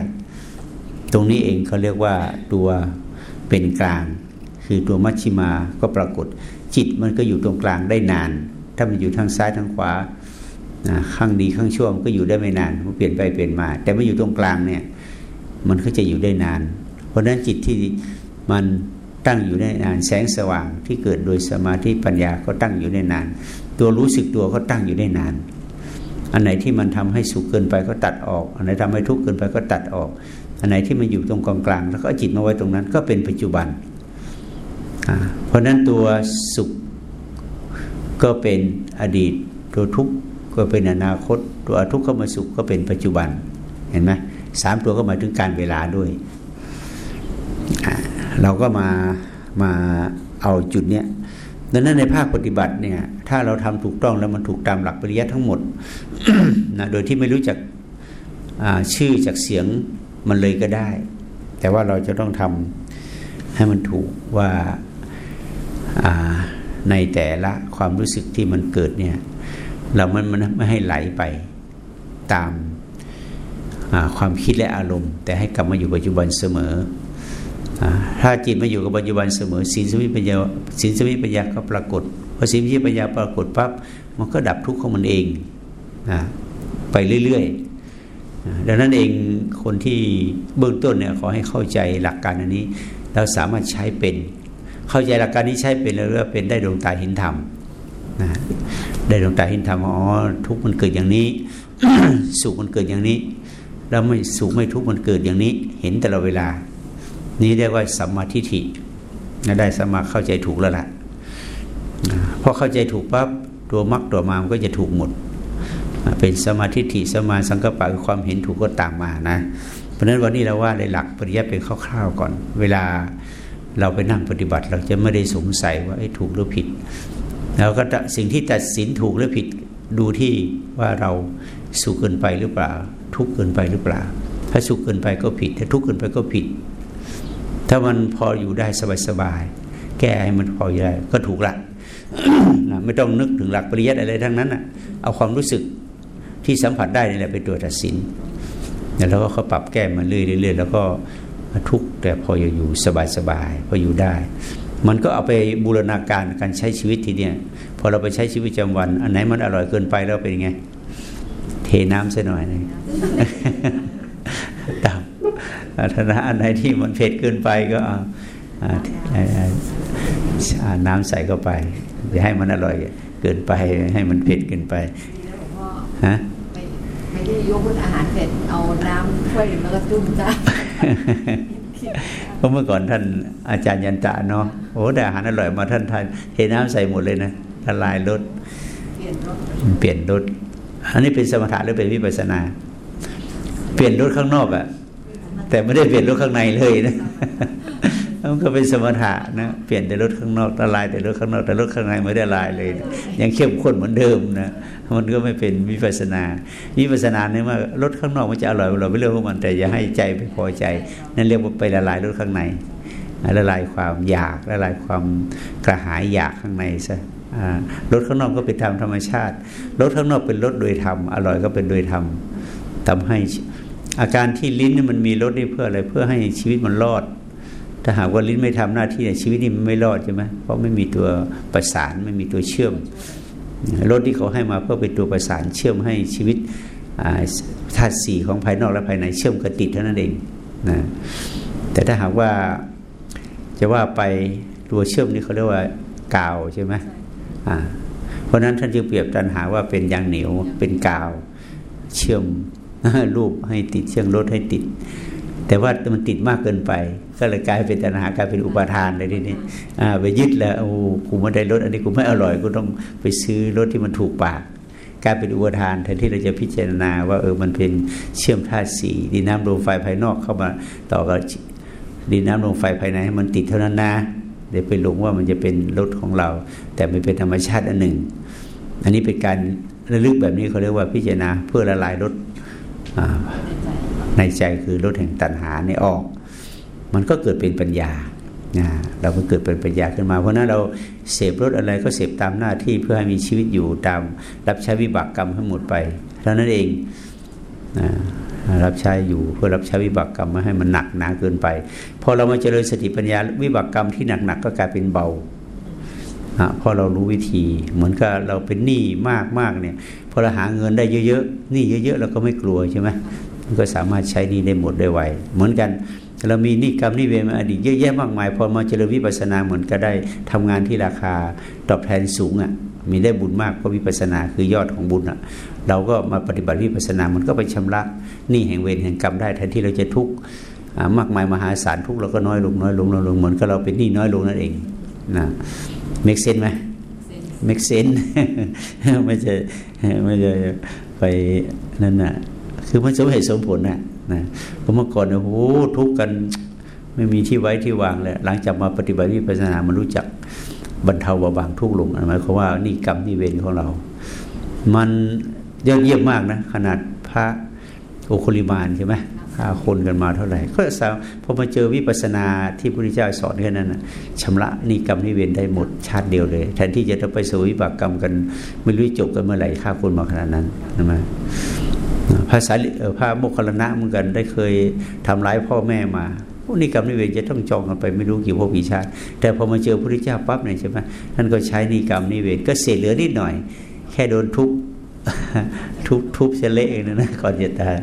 ตรงนี้เองเขาเรียกว่าตัวเป็นกลาง คือตัวมัชชิมาก็ปรากฏ จิตมันก็อยู่ตรงกลางได้นาน ถ้ามันอยู่ทางซ้ายทางขวาข้างดีข้างชั่วมันก็อยู่ได้ไม่นานมันเปลี่ยนไปเปลี่ยนมา แต่ไม่อยู่ตรงกลางเนี่ย มันก็จะอยู่ได้นาน เพราะฉะนั้นจิตที่มันตั้งอยู่ได้นาน แสงสว่างที่เกิดโดยสมาธิปัญญาก็ตั้งอยู่ได้นาน ตัวรู้สึกตัวก็ตั้งอยู่ได้นาน อันไหนที่มันทำให้สุขเกินไปก็ตัดออก อันไหนทำให้ทุกข์เกินไปก็ตัดออก อันไหนที่มันอยู่ตรงกลางกลางแล้วก็จิตมาไว้ตรงนั้นก็เป็นปัจจุบัน เพราะฉะนั้นตัวสุขก็เป็นอดีต ตัวทุกข์ก็เป็นอนาคต ตัวทุกข์เข้ามาสุขก็เป็นปัจจุบันเห็นไหมสามตัวก็หมายถึงการเวลาด้วย เราก็มามาเอาจุดเนี้ย ดังนั้นในภาคปฏิบัติเนี่ย ถ้าเราทำถูกต้องแล้วมันถูกตามหลักปริยัติทั้งหมดนะโดยที่ไม่รู้จักชื่อจากเสียงมันเลยก็ได้ แต่ว่าเราจะต้องทำให้มันถูกว่าในแต่ละความรู้สึกที่มันเกิดเนี่ย เรามันมันไม่ให้ไหลไปตามความคิดและอารมณ์ แต่ให้กลับมาอยู่ปัจจุบันเสมอ ถ้าจิตมาอยู่กับปัจจุบันเสมอสินสมิปัญญาสินสมิปัญญาก็ปรากฏพอสินสมิปัญญาปรากฏปั๊บมันก็ดับทุกข์ของมันเองนะไปเรื่อยๆดังนั้นเองคนที่เบื้องต้นเนี่ยขอให้เข้าใจหลักการอันนี้เราสามารถใช้เป็น เข้าใจหลักการนี้ใช้เป็นแล้วก็เป็นได้ดวงตาเห็นธรรมนะได้ดวงตาเห็นธรรมอ๋อทุกข์มันเกิดอย่างนี้ สุขมันเกิดอย่างนี้ แล้วไม่สุขไม่ทุกข์มันเกิดอย่างนี้ เห็นแต่ละเวลา นี้เรียกว่าสัมมาทิฏฐิได้สมาเข้าใจถูกแล้วล่ะพอเข้าใจถูกปั๊บตัวมรรคตัวมามก็จะถูกหมด เป็นสมาธิฏฐิสมาสังกปะความเห็นถูกก็ตามมานะ เพราะฉะนั้นวันนี้เราว่าในหลักปริยัติเป็นคร่าวๆก่อน เวลาเราไปนั่งปฏิบัติ เราจะไม่ได้สงสัยว่าถูกหรือผิดแล้วก็สิ่งที่ตัดสินถูกหรือผิดดูที่ว่าเราสุขเกินไปหรือเปล่า ทุกข์เกินไปหรือเปล่า ถ้าสุขเกินไปก็ผิด ถ้าทุกข์เกินไปก็ผิด ถ้ามันพออยู่ได้สบายๆแก้ให้มันพออยู่ได้ก็ถูกละนะไม่ต้องนึกถึงหลักปริยัติอะไรทั้งนั้นนะเอาความรู้สึกที่สัมผัสได้นี่แหละเป็นตัวตัดสินแล้วก็เขาปรับแก้มาเรื่อยๆแล้วก็ทุกแต่พออยู่สบายๆพออยู่ได้ มันก็เอาไปบูรณาการการใช้ชีวิตทีเนี้ยพอเราไปใช้ชีวิตประจำวัน อันไหนมันอร่อยเกินไปแล้วเป็นไง เทน้ำซะหน่อยนึง ถ้าอันไหนที่มันเผ็ดเกินไปก็น้ำใส่เข้าไปอย่าให้มันอร่อยเกินไปให้มันเผ็ดเกินไปฮะไม่ได้ยกอาหารเผ็ดเอาน้ำถ้วยแล้วก็จุ่มจ้าเพราะเมื่อก่อนท่านอาจารย์ยันตะเนาะโอ้แต่อาหารอร่อยมาท่านทานเทน้ำใส่หมดเลยนะละลายรสเปลี่ยนรสเปลี่ยนรสอันนี้เป็นสมถะหรือเป็นวิปัสนา เปลี่ยนรสข้างนอกอะ่ะ แต่ไม่ได้เปลี่ยนรถข้างในเลยนะมันก็เป็นสมถะนะเปลี่ยนแต่รถข้างนอกละลายแต่รถข้างนอกแต่รถข้างในไม่ได้ลายเลยยังเข้มข้นเหมือนเดิมนะมันก็ไม่เป็นวิปัสนาวิปัสนาเนี่ยว่ารถข้างนอกมันจะอร่อยเราไม่เรื่องของมันแต่อย่าให้ใจไปพอใจ นั่นเรียกว่าไปละลายรถข้างในละลายความอยากละลายความกระหายอยากข้างในซะรถข้างนอกก็เป็นธรรมธรรมชาติรถข้างนอกเป็นรถโดยธรรมอร่อยก็เป็นโดยธรรมทำให้ อาการที่ลิ้นมันมีรสนี่เพื่ออะไรเพื่อให้ชีวิตมันรอด ถ้าหากว่าลิ้นไม่ทำหน้าที่ชีวิตนี่มันไม่รอดใช่ไหมเพราะไม่มีตัวประสานไม่มีตัวเชื่อมรถที่เขาให้มาเพื่อเป็นตัวประสานเชื่อมให้ชีวิตธาตุสี่ของภายนอกและภายในเชื่อมกระติดเท่านั้นเองนะแต่ถ้าหากว่าจะว่าไปตัวเชื่อมนี่เขาเรียกว่ากาวใช่ไหมเพราะนั้นท่านจึงเปรียบตันหาว่าเป็นยางเหนียวเป็นกาวเชื่อม รูปให้ติดเชื่องรถให้ติด แต่ว่ามันติดมากเกินไป ก็เลยกลายเป็นตัณหากลายเป็นอุปาทานเลยทีนี้ไปยึดแล้วโอ้กูไม่ได้รถอันนี้กูไม่อร่อยกูต้องไปซื้อรถที่มันถูกปากกลายเป็นอุปทานแทนที่เราจะพิจารณาว่าเออมันเป็นเชื่อมธาตุสีดินน้ำลมไฟภายนอกเข้ามาต่อกับดินน้ำลมไฟภายในให้มันติดเท่านั้นนะเดี๋ยวไปหลงว่ามันจะเป็นรถของเรา แต่ไม่เป็นธรรมชาติอันหนึ่ง อันนี้เป็นการระลึกแบบนี้เขาเรียกว่าพิจารณาเพื่อละลายรถ ในใจคือรถแห่งตัณหาเนี่ยออก มันก็เกิดเป็นปัญญาเราก็เกิดเป็นปัญญาขึ้นมา เพราะนั้นเราเสพรถอะไรก็เสพตามหน้าที่เพื่อให้มีชีวิตอยู่ตามรับใช้วิบากกรรมให้หมดไปเท่านั้นเองรับใช้อยู่เพื่อรับใช้วิบากกรรมไม่ให้มันหนักหนาเกินไปพอเรามาเจริญสติปัญญาวิบากกรรมที่หนักๆกก็กลายเป็นเบาพราะเรารู้วิธีเหมือนกับเราเป็นหนี้มากมากเนี่ย พอเราหาเงินได้เยอะๆหนี้เยอะๆเราก็ไม่กลัวใช่ไหมมันก็สามารถใช้หนี้ได้หมดได้ไวเหมือนกันเรามีหนี้กรรมหนี้เวรมาอดีตเยอะแยะมากมายพอมาเจริญวิปัสสนาเหมือนก็ได้ทำงานที่ราคาตอบแทนสูงอะมีได้บุญมากเพราะวิปัสสนาคือยอดของบุญอะ เราก็มาปฏิบัติวิปัสสนามันก็ไปชำระหนี้แห่งเวรแห่งกรรมได้แทนที่เราจะทุกข์มากมายมหาศาลทุกข์เราก็น้อยลงน้อยลงน้อยลงเหมือนกับเราเป็นหนี้น้อยลงนั่นเองนะ make sense ไหม make sense ไม่ใช่ ไม่ใช่ไปนั่นน่ะ คือมันสมเหตุสมผลน่ะนะเพราะเมื่อก่อนเนี่ยโอ้ทุกกันไม่มีที่ไว้ที่วางเลยหลังจากมาปฏิบัติวิปัสสนามันรู้จักบรรเทาเบาบางทุกข์ลงหมายความว่านี่กรรมนี่เวรของเรา มันยอดเยี่ยมมากนะ ขนาดพระโอคุลิมานใช่ไหม ฆ่าคนกันมาเท่าไหร่ก็สาวพอมาเจอวิปัสนาที่พระพุทธเจ้าสอนแค่นั้นนะชำระนี่กรรมนี่เวรได้หมดชาติเดียวเลย แทนที่จะต้องไปสู่วิบากกรรมกันไม่รู้จบกันเมื่อไหร่ฆ่าคนมาขนาดนั้นใช่ไมภาษาพระโมคคัลลนะเหมือนกันได้เคยทำร้ายพ่อแม่มาพวกนี้กรรมนิเวศจะต้องจองกันไปไม่รู้กี่พวกกี่ชาติ แต่พอมาเจอพระพุทธเจ้าปั๊บเนี่ยใช่ไหมท่านก็ใช้นิกรรมนิเวศก็เสียเหลือนิดหน่อย แค่โดนทุบทุบทุบเฉละเองนะก่อนจะตาย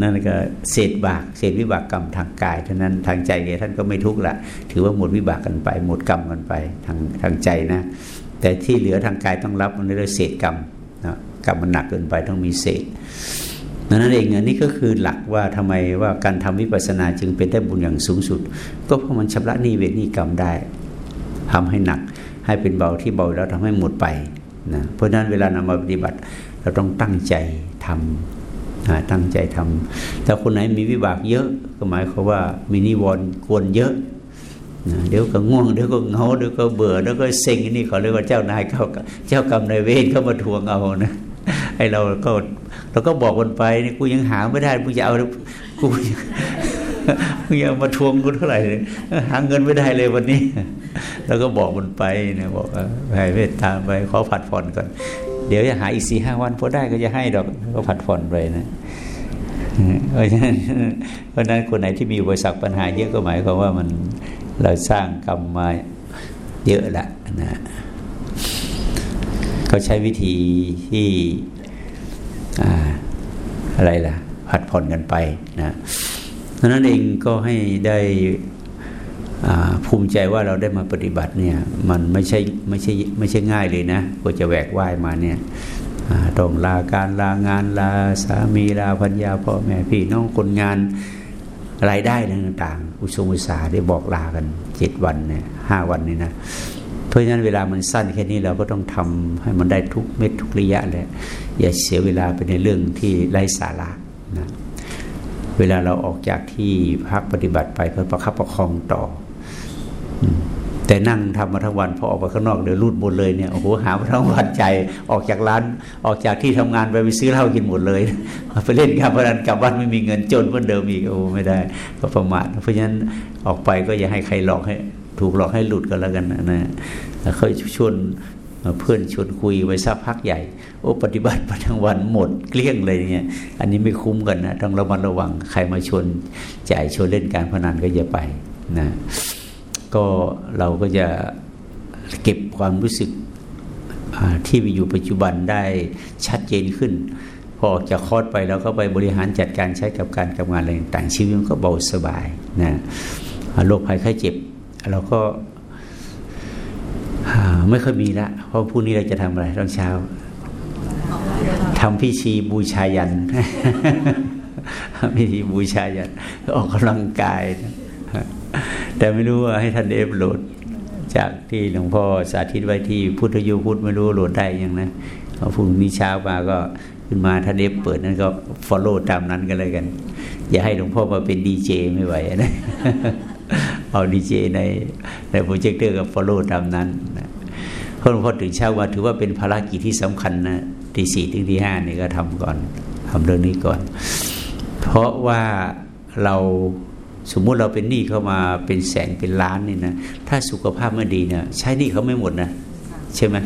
นั่นก็เศษบากเศษวิบากกรรมทางกายเท่านั้นทางใจแกท่านก็ไม่ทุกข์ละถือว่าหมดวิบากกันไป หมดกรรมกันไปทางทางใจนะ แต่ที่เหลือทางกายต้องรับมันเรียกเศษกรรมนะกรรมมันหนักเกินไปต้องมีเศษนั่นเองอันนี้ก็คือหลักว่าทำไมว่าการทำวิปัสสนาจึงเป็นได้บุญอย่างสูงสุด ก็เพราะมันชำระหนี้เวรนี้กรรมได้ทำให้หนักให้เป็นเบาที่เบาแล้วทำให้หมดไปนะเพราะนั้นเวลานำมาปฏิบัติเราต้องตั้งใจทำ ตั้งใจทำถ้าคนไหนมีวิบากเยอะ ก็หมายความว่ามีนิวรณ์กวนเยอะเดี๋ยวก็ง่วงเดี๋ยวก็เงาเดี๋ยวก็เบื่อเดี๋ยวก็เซ็งนี่เขาเรียกว่าเจ้านายเขาเจ้ากรรมนายเวรเขามาทวงเอานะไอเราก็เราก็บอกคนไปนี่กูยังหาไม่ได้กูจะเอากูมึงยังมาทวงกูเท่าไหร่หาเงินไม่ได้เลยวันนี้เราก็บอกมันไปนี่ยบอกให้เมตตาไปขอผัดผ่อนก่อน เดี๋ยวจะหาอีกสี่ห้าวันพอได้ก็จะให้ดอกก็ผัดผ่อนไปนะเพราะฉะนั้นเพราะนั้นคนไหนที่มีอุปสรรคปัญหาเยอะก็หมายความว่ามันเราสร้างกรรมมาเยอะละนะเขาใช้วิธีที่อะไรล่ะผัดผ่อนกันไปนะดังนั้นเองก็ให้ได้ ภูมิใจว่าเราได้มาปฏิบัติเนี่ย มันไม่ใช่ไม่ใช่ไม่ใช่ง่ายเลยนะกว่าจะแหวกว่ายมาเนี่ยต้องลาการลางานลาสามีลาพัญญาพ่อแม่พี่น้องคนงานรายได้ต่างๆ อุชงอุตสาได้บอกลากันเจ็ดวันเนี่ยห้าวันนี่นะเพราะฉะนั้นเวลามันสั้นแค่นี้เราก็ต้องทำให้มันได้ทุกเม็ดทุกระยะเลยอย่าเสียเวลาไปในเรื่องที่ไร้สาระนะเวลาเราออกจากที่พักปฏิบัติไปก็ประคับประคองต่อ แต่นั่งทำมาทั้งวันพอออกไปข้างนอกเดี๋ยวรูดหมดเลยเนี่ยโอ้โหหามาทั้งวันใจออกจากร้านออกจากที่ทำงานไปไปซื้อเหล้ากินหมดเลยไปเล่นการพนันกลับบ้านไม่มีเงินจนเหมือนเดิมอีกโอ้ไม่ได้ ก็ประมาทเพราะฉะนั้นออกไปก็อย่าให้ใครหลอกให้ ถูกหลอกให้หลุดก็แล้วกันนะเขาชวนเพื่อนชวนคุยไปสักพักใหญ่ โอ้ปฏิบัติมาทั้งวันหมดเกลี้ยงเลยเนี่ยอันนี้ไม่คุ้มกันนะต้องระมัดระวังใครมาชวนจ่ายชวนเล่นการพนันก็อย่าไปนะ ก็เราก็จะเก็บความรู้สึกที่มีอยู่ปัจจุบันได้ชัดเจนขึ้น พอออกจากคอร์สไปเราก็ไปบริหารจัดการใช้กับการทำงานอะไรต่างชีวิตมันก็เบาสบายนะโรคภัยไข้เจ็บเราก็ไม่ค่อยมีละเพราะพรุ่งนี้เราจะทำอะไรตอนเช้าทำพิธีบูชายันพิธีบูชายันออกกำลังกาย แต่ไม่รู้ว่าให้ท่านเอฟโหลด จากที่หลวงพ่อสาธิตไว้ที่ยุวพุทธยุวพุทธไม่รู้โหลดได้ยังนะพรุ่งนี้เช้ามาก็ขึ้นมาท่านเอฟเปิดนั้นก็ follow ตามนั้นก็เลยกัน อย่าให้หลวงพ่อมาเป็นดีเจไม่ไหวนะเอาดีเจในในโปรเจคเตอร์กับ follow ตามนั้นพหลวงพ่อถึงเช้าว่าถือว่าเป็นภารกิจที่สำคัญนะทีสี่ถึงที่ห้านี่ก็ทำก่อนทำเรื่องนี้ก่อน เพราะว่าเรา สมมุติเราเป็นหนี้เข้ามาเป็นแสนเป็นล้านนี่นะถ้าสุขภาพไม่ดีเนี่ยใช้หนี้เขาไม่หมดนะใช่ไหม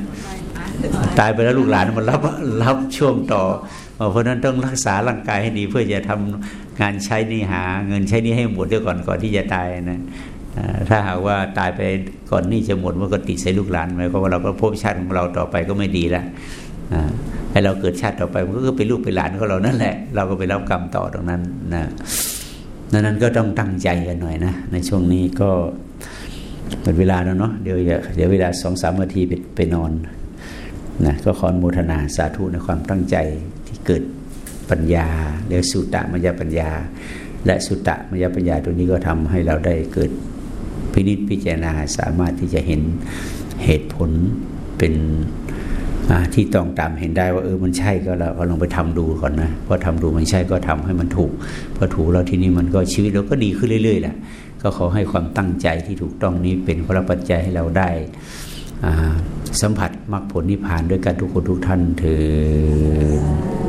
ตายไปแล้วลูกหลานมันรับรับช่วงต่อ เพราะนั้นต้องรักษาร่างกายให้ดี เพื่อจะทำงานใช้หนี้หา เงินใช้หนี้ให้หมดด้วยก่อนก่อนที่จะตายนะถ้าหากว่าตายไปก่อนหนี้จะหมดมันก็ติดใส่ลูกหลานไปเพราะว่าเราก็พบชาติของเราต่อไปก็ไม่ดีละให้เราเกิดชาติต่อไปมันก็เป็นลูกเป็นหลานของเรานั่นแหละ เราก็ไปรับกรรมต่อตรงนั้นนะ ดังนั้นก็ต้องตั้งใจกันหน่อยนะ ในช่วงนี้ก็เป็นเวลาแล้วเนาะเดี๋ยวเดี๋ยวเวลาสองสามนาทีไปไปนอนนะก็ขอโมทนาสาธุในความตั้งใจที่เกิดปัญญาเรียกสุตตะมัญญปัญญา และสุตตะมัญญปัญญาตัวนี้ก็ทำให้เราได้เกิดพินิจพิจารณาสามารถที่จะเห็นเหตุผลเป็น ที่ต้องตามเห็นได้ว่าเออมันใช่ก็เราก็ลองไปทำดูก่อนนะพอทำดูมันใช่ก็ทำให้มันถูกพอถูกแล้วทีนี้มันก็ชีวิตเราก็ดีขึ้นเรื่อยๆแหละก็ขอให้ความตั้งใจที่ถูกต้องนี้เป็นพระปัจจัยให้เราได้สัมผัสมรรคผลนิพพานด้วยกันทุกคนทุกท่านเถิด